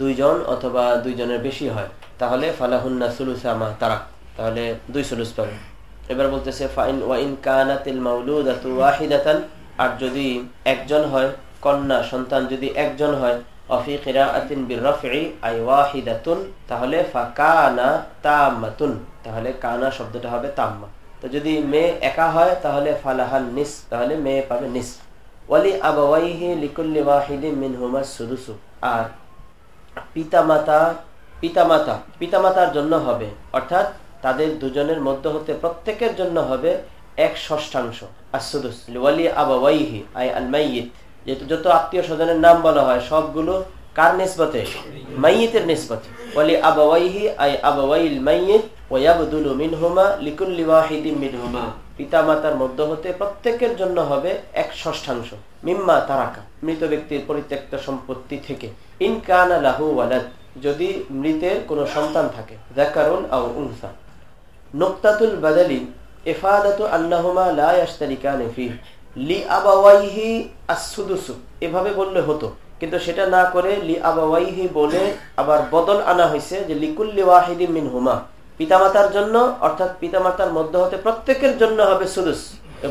দুইজন অথবা দুইজনের বেশি হয়, তাহলে ফালাহুন্না সুলুসামা তারা, তাহলে দুই সুলুস পাবে। এবার বলতেছে, ফাইন ওয়াইন কানাতিল মাউলুদাতু ওয়াহিদাতান, আর যদি একজন হয়, কন্যা, সন্তান যদি একজন হয়, অফি কিরাআতিন বিরফি আই ওয়াহিদাতুন, তাহলে ফাকানা তাম্মাতুন তাহলে কানা শব্দটা হবে তাম্মা। তো যদি মেয়ে একা হয়, তাহলে ফালাহান নিস, তাহলে মেয়ে পাবে নিস। ওয়ালি আবাওয়াইহি লিকুল্লি ওয়াহিদিন মিনহুমা সুদুসু আর পিতামাতা পিতামাতা, পিতামাতার জন্য হবে। অর্থাৎ তাদের দুজনের মধ্যে হতে প্রত্যেকের জন্য হবে এক ষষ্ঠাংশ। আই যেহেতু যত আত্মীয় স্বজনের নাম বলা হয়, সবগুলো কার নিসবতে? নিসবতে। ওয়ালি আই ওয়াবদুলু মিনহুমা লিকুল্লি মিনহুমা। পিতামাতার মধ্য হতে প্রত্যেকের জন্য হবে এক ষষ্ঠাংশ। মিম্মা তারাকা, মৃত ব্যক্তির পরিত্যক্ত সম্পত্তি থেকে। ইনকানা লাহু ওয়ালাদ, যদি মৃতের কোনো সন্তান থাকে জাকারুন আও উনসা। নোক্তাতুল বাদালি ইফাদাতু আন্নাহুমা লা ইয়াশতারিকান লি আবাওয়াইহি আসুদুসু এভাবে বললে হতো। কিন্তু সেটা না করে লি আবাওয়াইহি বলে আবার বদল আনা হয়েছে যে লিকুল্লি ওয়াহিদি মিন হুমা পিতামাতার জন্য, অর্থাৎ পিতামাতার মধ্য হতে প্রত্যেকের জন্য হবে সুদুস।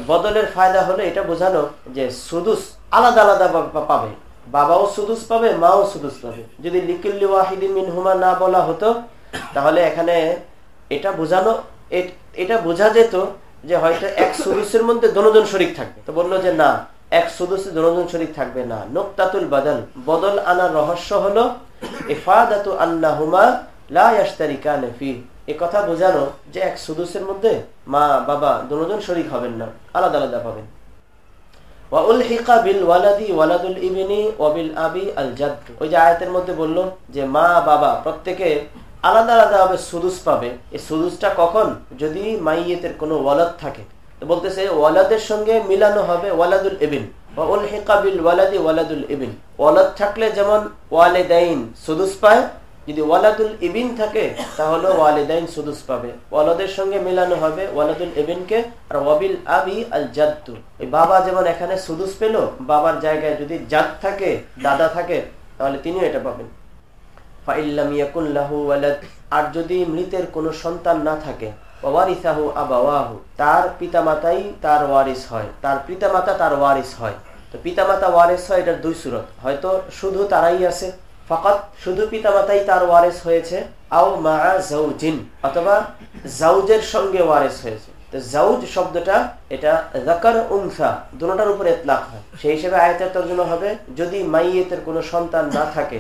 বদলের ফায়দা হলে এটা বোঝানো যে সুদুস আলাদা আলাদা পাবে। বাবাও সুদুস পাবে, মাও সুদুস পাবে। যদি লিকুল্লি ওয়াহিদি মিন হুমা না বলা হতো, তাহলে এখানে এটা বোঝানো এটা বোঝা যেত যে হয়তো এক সুদুসের মধ্যে দনোজন শরিক থাকবে। তো বলল যে না, এক সুদুসে দনোজন শরিক থাকবে না। নোক্তাতুল বাদল বদল আনার রহস্য হলো, ইফাদাতু আন্নাহুমা লা ইয়াশতারিকানে ফি। এ কথা বোঝানো যে এক সুদুসের মধ্যে মা, বাবা দুজন শরিক হবেন না, আলাদা আলাদা পাবেন। বলল যে মা, বাবা প্রত্যেকে আলাদা পাবে। এই কখন? যদি কোনো ওয়ালাদ থাকে। তো বলতেছে ওয়ালাদের সঙ্গে মিলানো হবে ওয়ালাদুল এবিন ওয়ালাদি ওয়ালাদুল ইবিন। ওয়ালাদ থাকলে যেমন সুদুস পায় যদি ওয়ালাদুল ইবিন থাকে তাহলে ওয়ালেদাইন সুদুস পাবে। ওয়ালাদের সঙ্গে মিলানো হবে। ওয়ালাদুল ইবিনকে আর ওয়াবিল আবি আল জাদ্দু। ওই বাবা যেমন এখানে সুদুস পেল, বাবার জায়গায় যদি জাদ থাকে, দাদা থাকে, তাহলে তিনিও এটা পাবেন। আর যদি মৃতের কোনো সন্তান না থাকে তার পিতামাতাই তার ওয়ারিস হয়। তার পিতামাতা তার ওয়ারিস হয়। তো পিতামাতা ওয়ারিস হয়, এটার দুই সুরত। হয়তো শুধু তারাই আছে। ফকাত শুধু পিতামাতাই তার ওয়ারেস হয়েছে, আও মা জাউজিন অথবা জাউজের সঙ্গে ওয়ারেস হয়েছে। জাউজ শব্দটা, এটা উংসা দুটার উপরে এতলাক হয়। সেই হিসেবে তর্জমা হবে, যদি মাইয়েতের কোনো সন্তান না থাকে,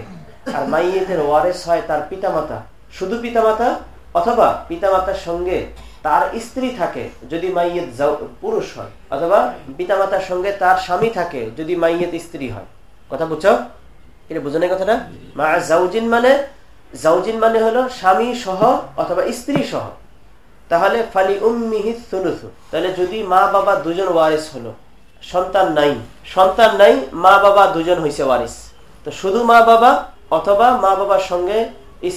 আর মাইয়েতের ওয়ারেস হয় তার পিতামাতা, শুধু পিতামাতা, অথবা পিতামাতার সঙ্গে তার স্ত্রী থাকে, যদি মাইয়েত পুরুষ হয়, অথবা পিতামাতার সঙ্গে তার স্বামী থাকে, যদি মাইয়েত স্ত্রী হয়। কথা বুঝছ? এটা বোঝানোর কথাটা? মা জাউজিন মানে জাউজিন মানে হলো স্বামী সহ অথবা স্ত্রী সহ। তাহলে ফালি উম্মিহি সুলুসু। তাহলে যদি মা বাবা দুজন ওয়ারিস হলো, সন্তান নাই। সন্তান নাই, মা বাবা দুজন হয়েছে ওয়ারিস। তো শুধু মা বাবা অথবা মা বাবার সঙ্গে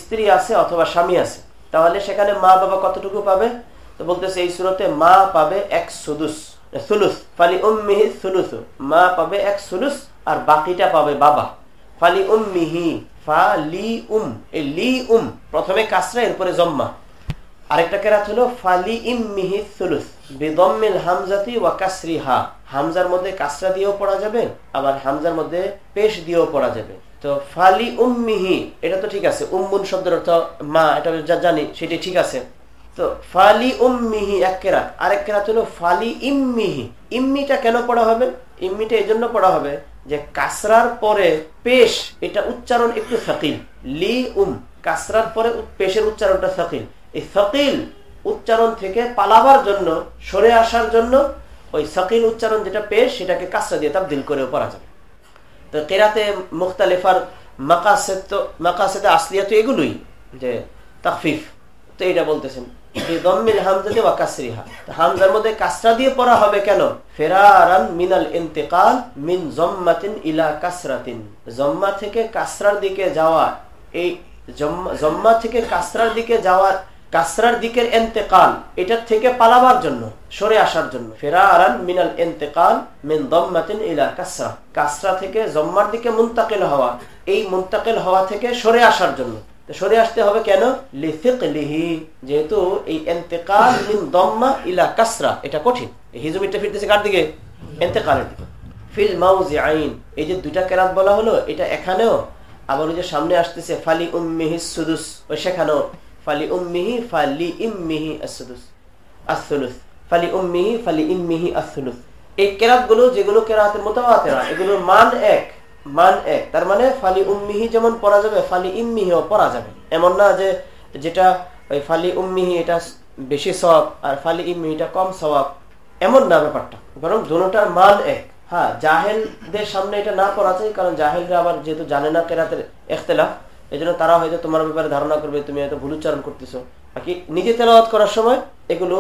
স্ত্রী আছে অথবা স্বামী আছে। তাহলে সেখানে মা বাবা কতটুকু পাবে? তো বলতেছে এই সুরতে মা পাবে এক সুদুস, সুলুস। ফালি উম্মিহি সুলুসু। মা পাবে এক সুলুস আর বাকিটা পাবে বাবা। ফালি উম্মিহি ফা লি উম, এই লি উম, প্রথমে কাসরা, এরপরে জম্মা। আরেকটা কেরাত হলো ফালি ইম্মিহি সুলুস, বেদম্মিল হামজাতি ওয়া কাসরি হা হামজার মধ্যে কাসরা দিয়েও পড়া যাবে, আবার হামজার মধ্যে পেশ দিয়েও পড়া যাবে। তো ফালি উম্মিহি, এটা তো ঠিক আছে, উম্মুন শব্দের অর্থ মা, এটা যা জানি, সেটি ঠিক আছে। তো ফালি উম্মিহি, এক কেরাত। আরেক কেরাত হলো ফালি ইম্মিহি। ইম্মিটা কেন পড়া হবে? ইম্মিটা এই জন্য পড়া হবে যে কাসরার পরে পেশ, এটা উচ্চারণ একটু সকিল। লি উম, কাসরার পরে পেশের উচ্চারণটা সকিল। এই সকিল উচ্চারণ থেকে পালাবার জন্য, সরে আসার জন্য, ওই সকিল উচ্চারণ যেটা পেশ, সেটাকে কাসরা দিয়ে তাবদিল করেও পড়া যাবে। তো কেরাতে মুখতালেফার মাকাসেদ মাকাসেদে আসলিয়া তো এগুলোই, যে তাকফিফ তো এটা বলতেছেন। ফেরারান জম্মাতিন দিকে দিকে এন্তেকাল এটার থেকে পালাবার জন্য, সরে আসার জন্য। ফেরা আরান মিনাল এন্তেকাল মিন দম্মাতিন ইলা কাসরা। কাসরা থেকে জম্মার দিকে মুন্তাকিল হওয়া, এই মুন্তাকিল হওয়া থেকে সরে আসার জন্য। সরে আসতে হবে কেন? লিহি যেহেতু এই দম্মা ইলা কাসরা, এটা কঠিন। ফিরতেছে কার দিকে? দিকে। ফিল আইন এই যে দুইটা কেরাত বলা হলো, এটা এখানেও আবার ওই যে সামনে আসতেছে, ফালি উম্মিহি সুদুস, ওই সেখানেও, ফালি উম্মিহি ফালি ইম্মিহি আসুদুস, আসুলুস, ফালি উম্মিহি ফালি ইম্মিহি আসুলুস। এই যেগুলো কেরাতের মোতাবাতেরা এগুলোর মান এক। মান এক, তার মানে ফালি উম্মিহি যেমন পড়া যাবে, ফালি ইম্মিহিও পড়া যাবে। এমন না যে যেটা ওই ফালি উম্মিহি এটা বেশি সব আর ফালি ইম্মিহিটা কম সবাব এমন না ব্যাপারটা। বরং দুটার মান এক। হ্যাঁ জাহেলদের সামনে এটা না পড়া চাই, কারণ জাহেলরা আবার যেহেতু জানে না কেরাতের এখতেলাফ এই জন্য তারা হয়তো তোমার ব্যাপারে ধারণা করবে, তুমি হয়তো ভুল উচ্চারণ করতেছো। বাকি নিজে তেলাওয়াত করার সময় এগুলো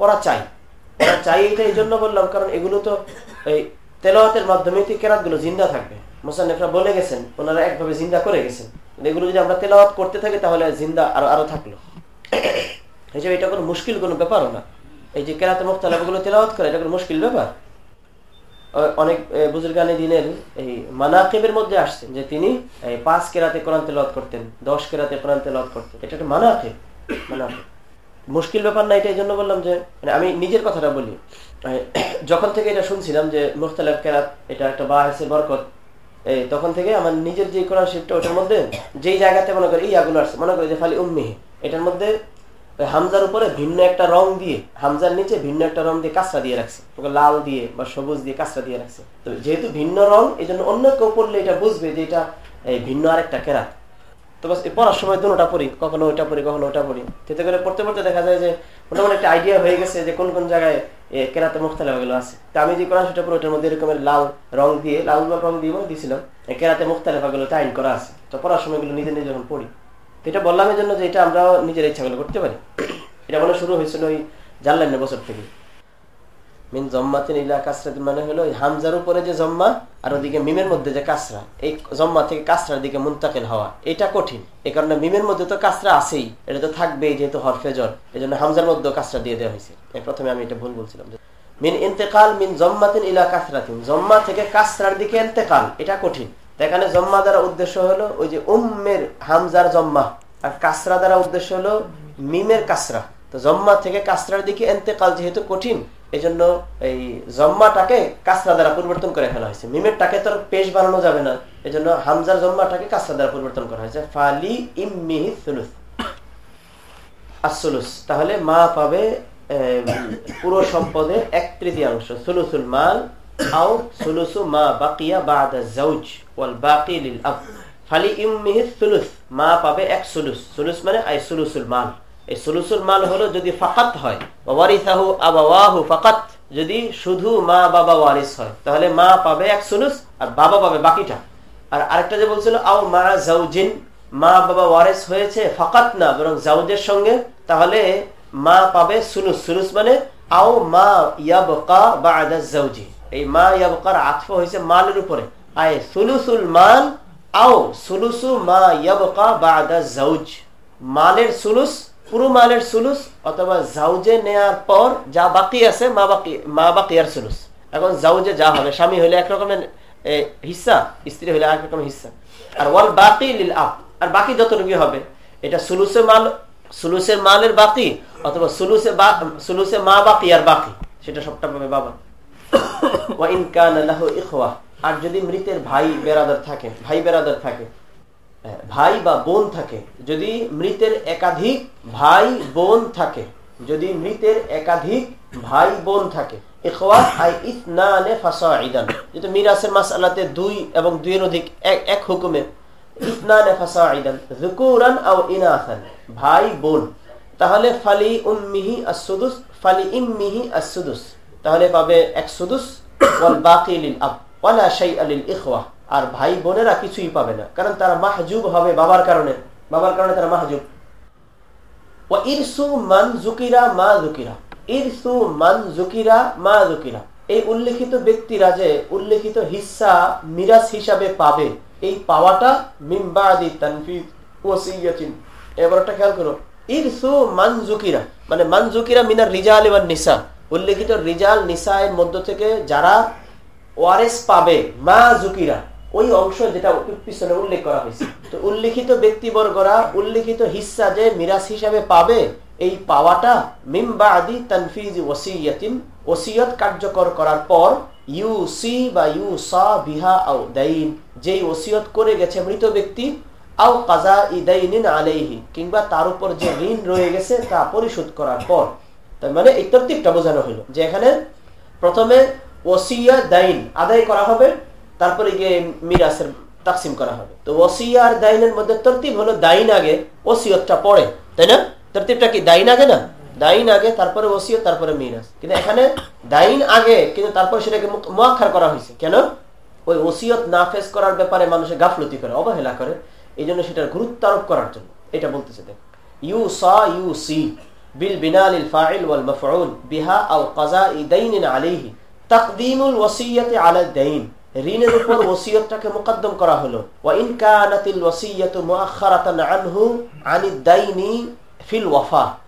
পড়া চাই। পড়া চাই এটা এই জন্য বললাম, কারণ এগুলো তো এই তেলাওয়াতের মাধ্যমে কেরাতগুলো জিন্দা থাকবে। মোসান্নেফরা বলে গেছেন, ওনারা একভাবে জিন্দা করে গেছেন। এগুলো যদি আমরা তেলাওয়াত করতে থাকি, তাহলে জিন্দা আরও আরও থাকল। হিসেবে এটা কোনো মুশকিল কোনো ব্যাপারও না। এই যে কেরাতে মুক্তালাবগুলো তেলাওয়াত করে, এটা কোনো মুশকিল ব্যাপার? অনেক বুজুর্গানি দিনের এই মানাকিবের মধ্যে আসছে যে তিনি পাঁচ কেরাতে কোরআন তেলাওয়াত করতেন, দশ কেরাতে কোরআন তেলাওয়াত করতেন। এটা একটা মানাকিব মানাকিব। মুশকিল ব্যাপার না, এটা এই জন্য বললাম যে মানে আমি নিজের কথাটা বলি। যখন থেকে এটা শুনছিলাম যে মুখতালাব কেরাত, এটা একটা বাহেসে বরকত এই তখন থেকে আমার নিজের যে কোরআন শিবটা ওটার মধ্যে যেই জায়গাতে মনে করি আগুন আসছে, মনে করি যে খালি উম্মিহি এটার মধ্যে হামজার উপরে ভিন্ন একটা রং দিয়ে, হামজার নিচে ভিন্ন একটা রং দিয়ে কাঁচরা দিয়ে রাখছে। লাল দিয়ে বা সবুজ দিয়ে কাঁচরা দিয়ে রাখছে। তো যেহেতু ভিন্ন রং এই জন্য অন্য কেউ পড়লে এটা বুঝবে যে এটা এই ভিন্ন আরেকটা কেরাত। তো বাস পড়ার সময় দুটা পড়ি, কখনো ওইটা পড়ি, কখনো ওটা পড়ি। তেতে করে পড়তে পড়তে দেখা যায় যে মোটামুটি একটা আইডিয়া হয়ে গেছে যে কোন কোন জায়গায় কেরাতে মুখতালেফগুলো আছে। তো আমি যে কোরআন সেটা পড়ি ওটার মধ্যে এরকমের লাল রং দিয়ে, লাল রং দিয়ে দিয়েছিলাম কেরাতে মুখতালেফা গুলো টাইন করা আছে। তো পড়ার সময়গুলো নিজে নিজে যখন পড়ি, তো এটা বললাম এই জন্য যে এটা আমরা নিজের ইচ্ছাগুলো করতে পারি। এটা মনে শুরু হয়েছিল ওই জানলেন না বছর থেকে। মিন জম্মাতিন ইলা কাসরাত মানে হলো হামজার উপরে যে জম্মা আর ওদিকে মিমের মধ্যে যে কাসরা। এই জম্মা থেকে কাসরার দিকে মুন্তাকিল হওয়া, এটা কঠিন। এই কারণে মিমের মধ্যে তো কাসরা আছেই, এটা তো থাকবেই যেহেতু হরফেজর এই জন্য হামজার মধ্যে কাসরা দিয়ে দেওয়া হয়েছে। প্রথমে আমি এটা ভুল বলছিলাম। মিন ইন্তেকাল মিন জম্মাতিন ইলা কাসরাতিন, জম্মা থেকে কাসরার দিকে ইন্তেকাল, এটা কঠিন। এখানে জম্মা দ্বারা উদ্দেশ্য হলো ওই যে উম্মের হামজার জম্মা, আর কাসরা দ্বারা উদ্দেশ্য হলো মিমের কাসরা। তো জম্মা থেকে কাসরার দিকে এন্তেকাল যেহেতু কঠিন এই জন্য এই জম্মাটাকে কাসরা দ্বারা পরিবর্তন করে ফেলা হয়েছে। মিমেরটাকে তো পেশ বানানো যাবে না। এই জন্য হামজার জম্মাটাকে কাসরা দ্বারা পরিবর্তন করা হয়েছে। ফালি ইমিহি সুলুস। আসুলুস তাহলে মা পাবে পুরো সম্পদের এক তৃতীয়াংশ। সুলুসুল মাল আও সুলুসু মা বাকিয়া বাদা জাউজ ওয়াল বাকি লিল আব ফালি ইমিহি সুলুস। মা পাবে এক সুলুস। সুলুস মানে আই সুলুসুল মাল। এই সুলুসুল মাল হলো যদি ফাকাত হয় আবাওয়াহু ফাকাত। যদি শুধু মা, বাবা ওয়ারিস হয়, তাহলে মা পাবে এক সুলুস আর বাবা পাবে বাকিটা। আর আরেকটা যে বলছিল, আও মা জাউজিন মা, বাবা ওয়ারিস হয়েছে ফাকাত না, বরং জাউজের সঙ্গে, তাহলে মা পাবে সুলুস। সুলুস মানে আও মা ইয়াবকা বাদা জাউজি এই মা ইয়াবকার আতফ হয়েছে মালের উপরে। আয় সুলুসুল মাল, আও সুলুসু মা ইয়াবকা বাদা জাউজ মালের সুলুস পুরো মালের সুলুস অথবা জাউজে নেয়ার পর যা বাকি আছে, মা বাকি মা বাকি আর সুলুস। এখন জাউজে যা হবে, স্বামী হলে এক রকমের হিসা, স্ত্রী হলে এক রকমের হিসা। আর ওয়াল বাকি লিল আপ আর বাকি যতটুকু হবে, এটা সুলুসে মাল সুলুসের মালের বাকি অথবা সুলুসে সুলুসে মা বাকি আর বাকি, সেটা সবটা পাবে বাবা। ওয়া ইনকান আর যদি মৃতের ভাই, বেরাদার থাকে, ভাই বেরাদার থাকে ভাই বা বোন থাকে, যদি মৃতের একাধিক ভাই বোন থাকে, যদি মৃতের একাধিক ভাই বোন থাকে তাহলে ফালি তাহলে পাবে এক সুদুস বাকি লিল আব, ওয়ালা শাইআ লিল ইখওয়া। আর ভাই বোনেরা কিছুই পাবে না। কারণ তারা মাহজুব হবে বাবার কারণে। বাবার কারণে তারা মাহজুব। এই উল্লেখিত ব্যক্তিরা যে উল্লেখিত মিরাজ হিসাবে পাবে, এই পাওয়াটা এবার একটা খেয়াল করো। ইরসু মানজুকিরা মানে মান মানজুকিরা মিনার রিজাল এবং নিসা। উল্লেখিত রিজাল নিসা এর মধ্য থেকে যারা ওয়ারেস পাবে, মা জুকিরা। ওই অংশ যেটা পিছনে উল্লেখ করা হয়েছে। তো উল্লেখিত ব্যক্তিবর্গরা উল্লেখিত হিসা যে মিরাজ হিসাবে পাবে, এই পাওয়াটা মিমবা আদি তানফিজ ওসিয়াতিন, ওসিয়ত কার্যকর করার পর ইউ সি বা ইউ সা বিহা আও দাইন, যেই ওসিয়ত করে গেছে মৃত ব্যক্তি, আও কাজা ইদাইনিন আলাইহি, কিংবা তার উপর যে ঋণ রয়ে গেছে তা পরিশোধ করার পর। তার মানে এই তরতিবটা বোঝানো হলো যে এখানে প্রথমে ওসিয়া দাইন আদায় করা হবে তারপরে গিয়ে মিরাসের তাকসিম করা হবে। তো ওসিয়া আর দাইনের মধ্যে তরতিব হলো দাইন আগে, ওসিয়তটা পড়ে তাই না? তরতিবটা কি দাইন আগে না? দাইন আগে, তারপরে ওসিয়ত, তারপরে মিরাস কিন্তু এখানে দাইন আগে, কিন্তু তারপরে সেটাকে মোয়াক্ষার করা হয়েছে। কেন? ওই ওসিয়ত নাফেজ করার ব্যাপারে মানুষের গাফলতি করে, অবহেলা করে। এই জন্য সেটার গুরুত্ব আরোপ করার জন্য। এটা বলতেছে, দেখ। ইউ সা, ইউ সি, বিল বিনাল ফাইল ওয়াল মফউল বিহা আও কাজা ইদাইনিন আলাইহি তাকদিমুল ওয়াসিয়াতে আলা দাইন। ঋণের উপর ওসিয়তটাকে মুকদ্দম করা হলো।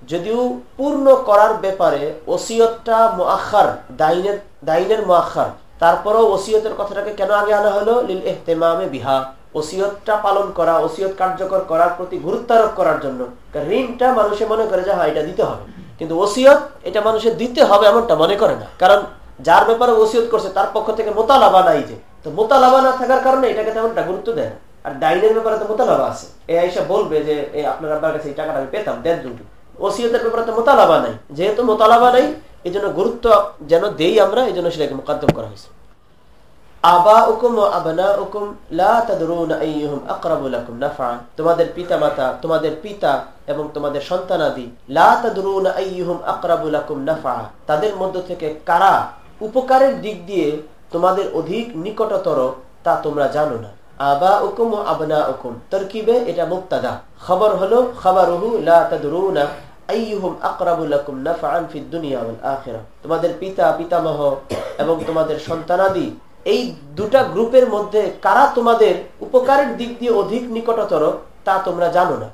যদিও পূর্ণ করার ব্যাপারে ওসিয়তটা মুআখার দাইনের দাইনের মুআখার তারপরেও ওসিয়তের কথাটাকে কেন আগে আনা হলো? লিল ইহতিমামে বিহা। ওসিয়তটা পালন করা, ওসিয়ত কার্যকর করার প্রতি গুরুত্ব আরোপ করার জন্য। ঋণটা মানুষে মনে করে যে হ্যাঁ এটা দিতে হবে। কিন্তু ওসিয়ত এটা মানুষের দিতে হবে এমনটা মনে করে না। কারণ যার ব্যাপারে ওসিয়ত করছে, তার পক্ষ থেকে মোতালাবা নাই যে। তো মোতালাবা না থাকার কারণে এটাকে তেমনটা গুরুত্ব দেয় আর ডাইনের ব্যাপারে তো মোতালাবা আছে। এ আইসা বলবে যে আপনার আব্বার কাছে এই টাকাটা আমি পেতাম, দেন যদি ওসিয়তের ব্যাপারে তো মোতালাবা নাই। যেহেতু মোতালাবা নাই এই জন্য গুরুত্ব যেন দেই আমরা এই জন্য সেটাকে মোকাদ্দম করা হয়েছে। তাদের মধ্য থেকে কারা উপকারের দিক দিয়ে তোমাদের অধিক নিকটতর, তা তোমরা জানো না। আবা উকুম আবনা উকুম তরকিবে এটা মুক্তাদা খবর হলো, খাবারুহু লা ফিদ তোমাদের পিতা, পিতামহ এবং তোমাদের সন্তানাদি, এই দুটা গ্রুপের মধ্যে কারা তোমাদের উপকারের দিক দিয়ে অধিক নিকটতর, তা তোমরা জানো না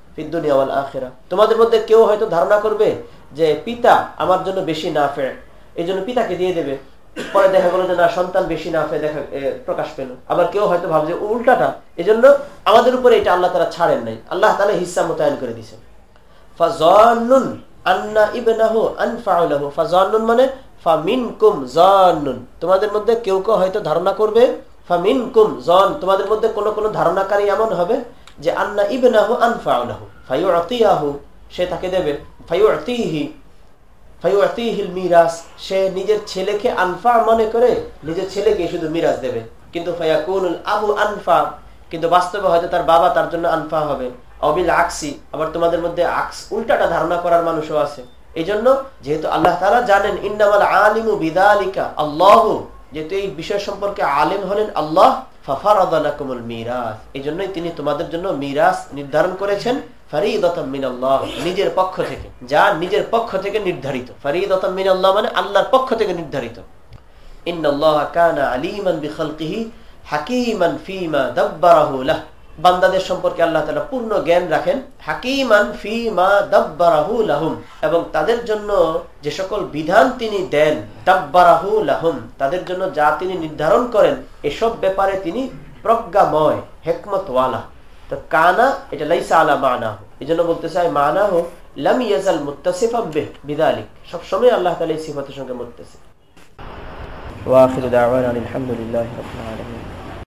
ওয়াল আখিরাহ। তোমাদের মধ্যে কেউ হয়তো ধারণা করবে যে, পিতা আমার জন্য বেশি না ফের এই জন্য পিতাকে দিয়ে দেবে। পরে দেখা গেলো যে না, সন্তান বেশি না ফেয়ে দেখা প্রকাশ পেল। আবার কেউ হয়তো ভাবছে উল্টাটা এই জন্য আমাদের উপরে এটা আল্লাহ তারা ছাড়েন নাই। আল্লাহ তালা হিসা মোতায়েন করে ফাজনুন মানে তোমাদের মধ্যে কেউ কেউ হয়তো ধারণা করবে জন। তোমাদের মধ্যে কোনো কোনো এমন হবে যে ফায়ুআতিয়াহু সে তাকে দেবে। ফায়ুআতিহি মিরাস, সে নিজের ছেলেকে আনফা মনে করে নিজের ছেলেকে শুধু মিরাজ দেবে। কিন্তু আবু আনফা, কিন্তু বাস্তবে হয়তো তার বাবা তার জন্য আনফা হবে। অবিল আকসি, আবার তোমাদের মধ্যে আক্স উল্টাটা ধারণা করার মানুষও আছে। এই জন্য যেহেতু আল্লাহ তারা জানেন, ইন্নামাল আলিমু বিদালিকা, আল্লাহ, যেহেতু এই বিষয় সম্পর্কে আলিম হলেন আল্লাহ এই জন্যই তিনি তোমাদের জন্য নির্ধারণ করেছেন। নিজের পক্ষ থেকে। যা নিজের পক্ষ থেকে নির্ধারিত। মানে আল্লাহর পক্ষ থেকে নির্ধারিত। কানা আলিমান হাকিমান ফিমা বান্দাদের সম্পর্কে আল্লাহ তালা পূর্ণ জ্ঞান রাখেন। হাকিমান ফি মা দাব্বারাহু লাহুম। এবং তাদের জন্য যে সকল বিধান তিনি দেন, দাব্বারাহু লাহুম, তাদের জন্য যা তিনি নির্ধারণ করেন, এসব ব্যাপারে তিনি প্রজ্ঞাময় হেকমত ওয়ালা তো কানা, এটা লাইসা আলা মানা এই জন্য বলতে চাই মানা হো লাম ইয়াজাল মুত্তাসিফাম বিহ বিদালিক। সবসময় আল্লাহ তালা এই সিফাতের সঙ্গে মুত্তাসিফ। ওয়াখির দাওয়ানা আলহামদুলিল্লাহ রাব্বিল আলামিন।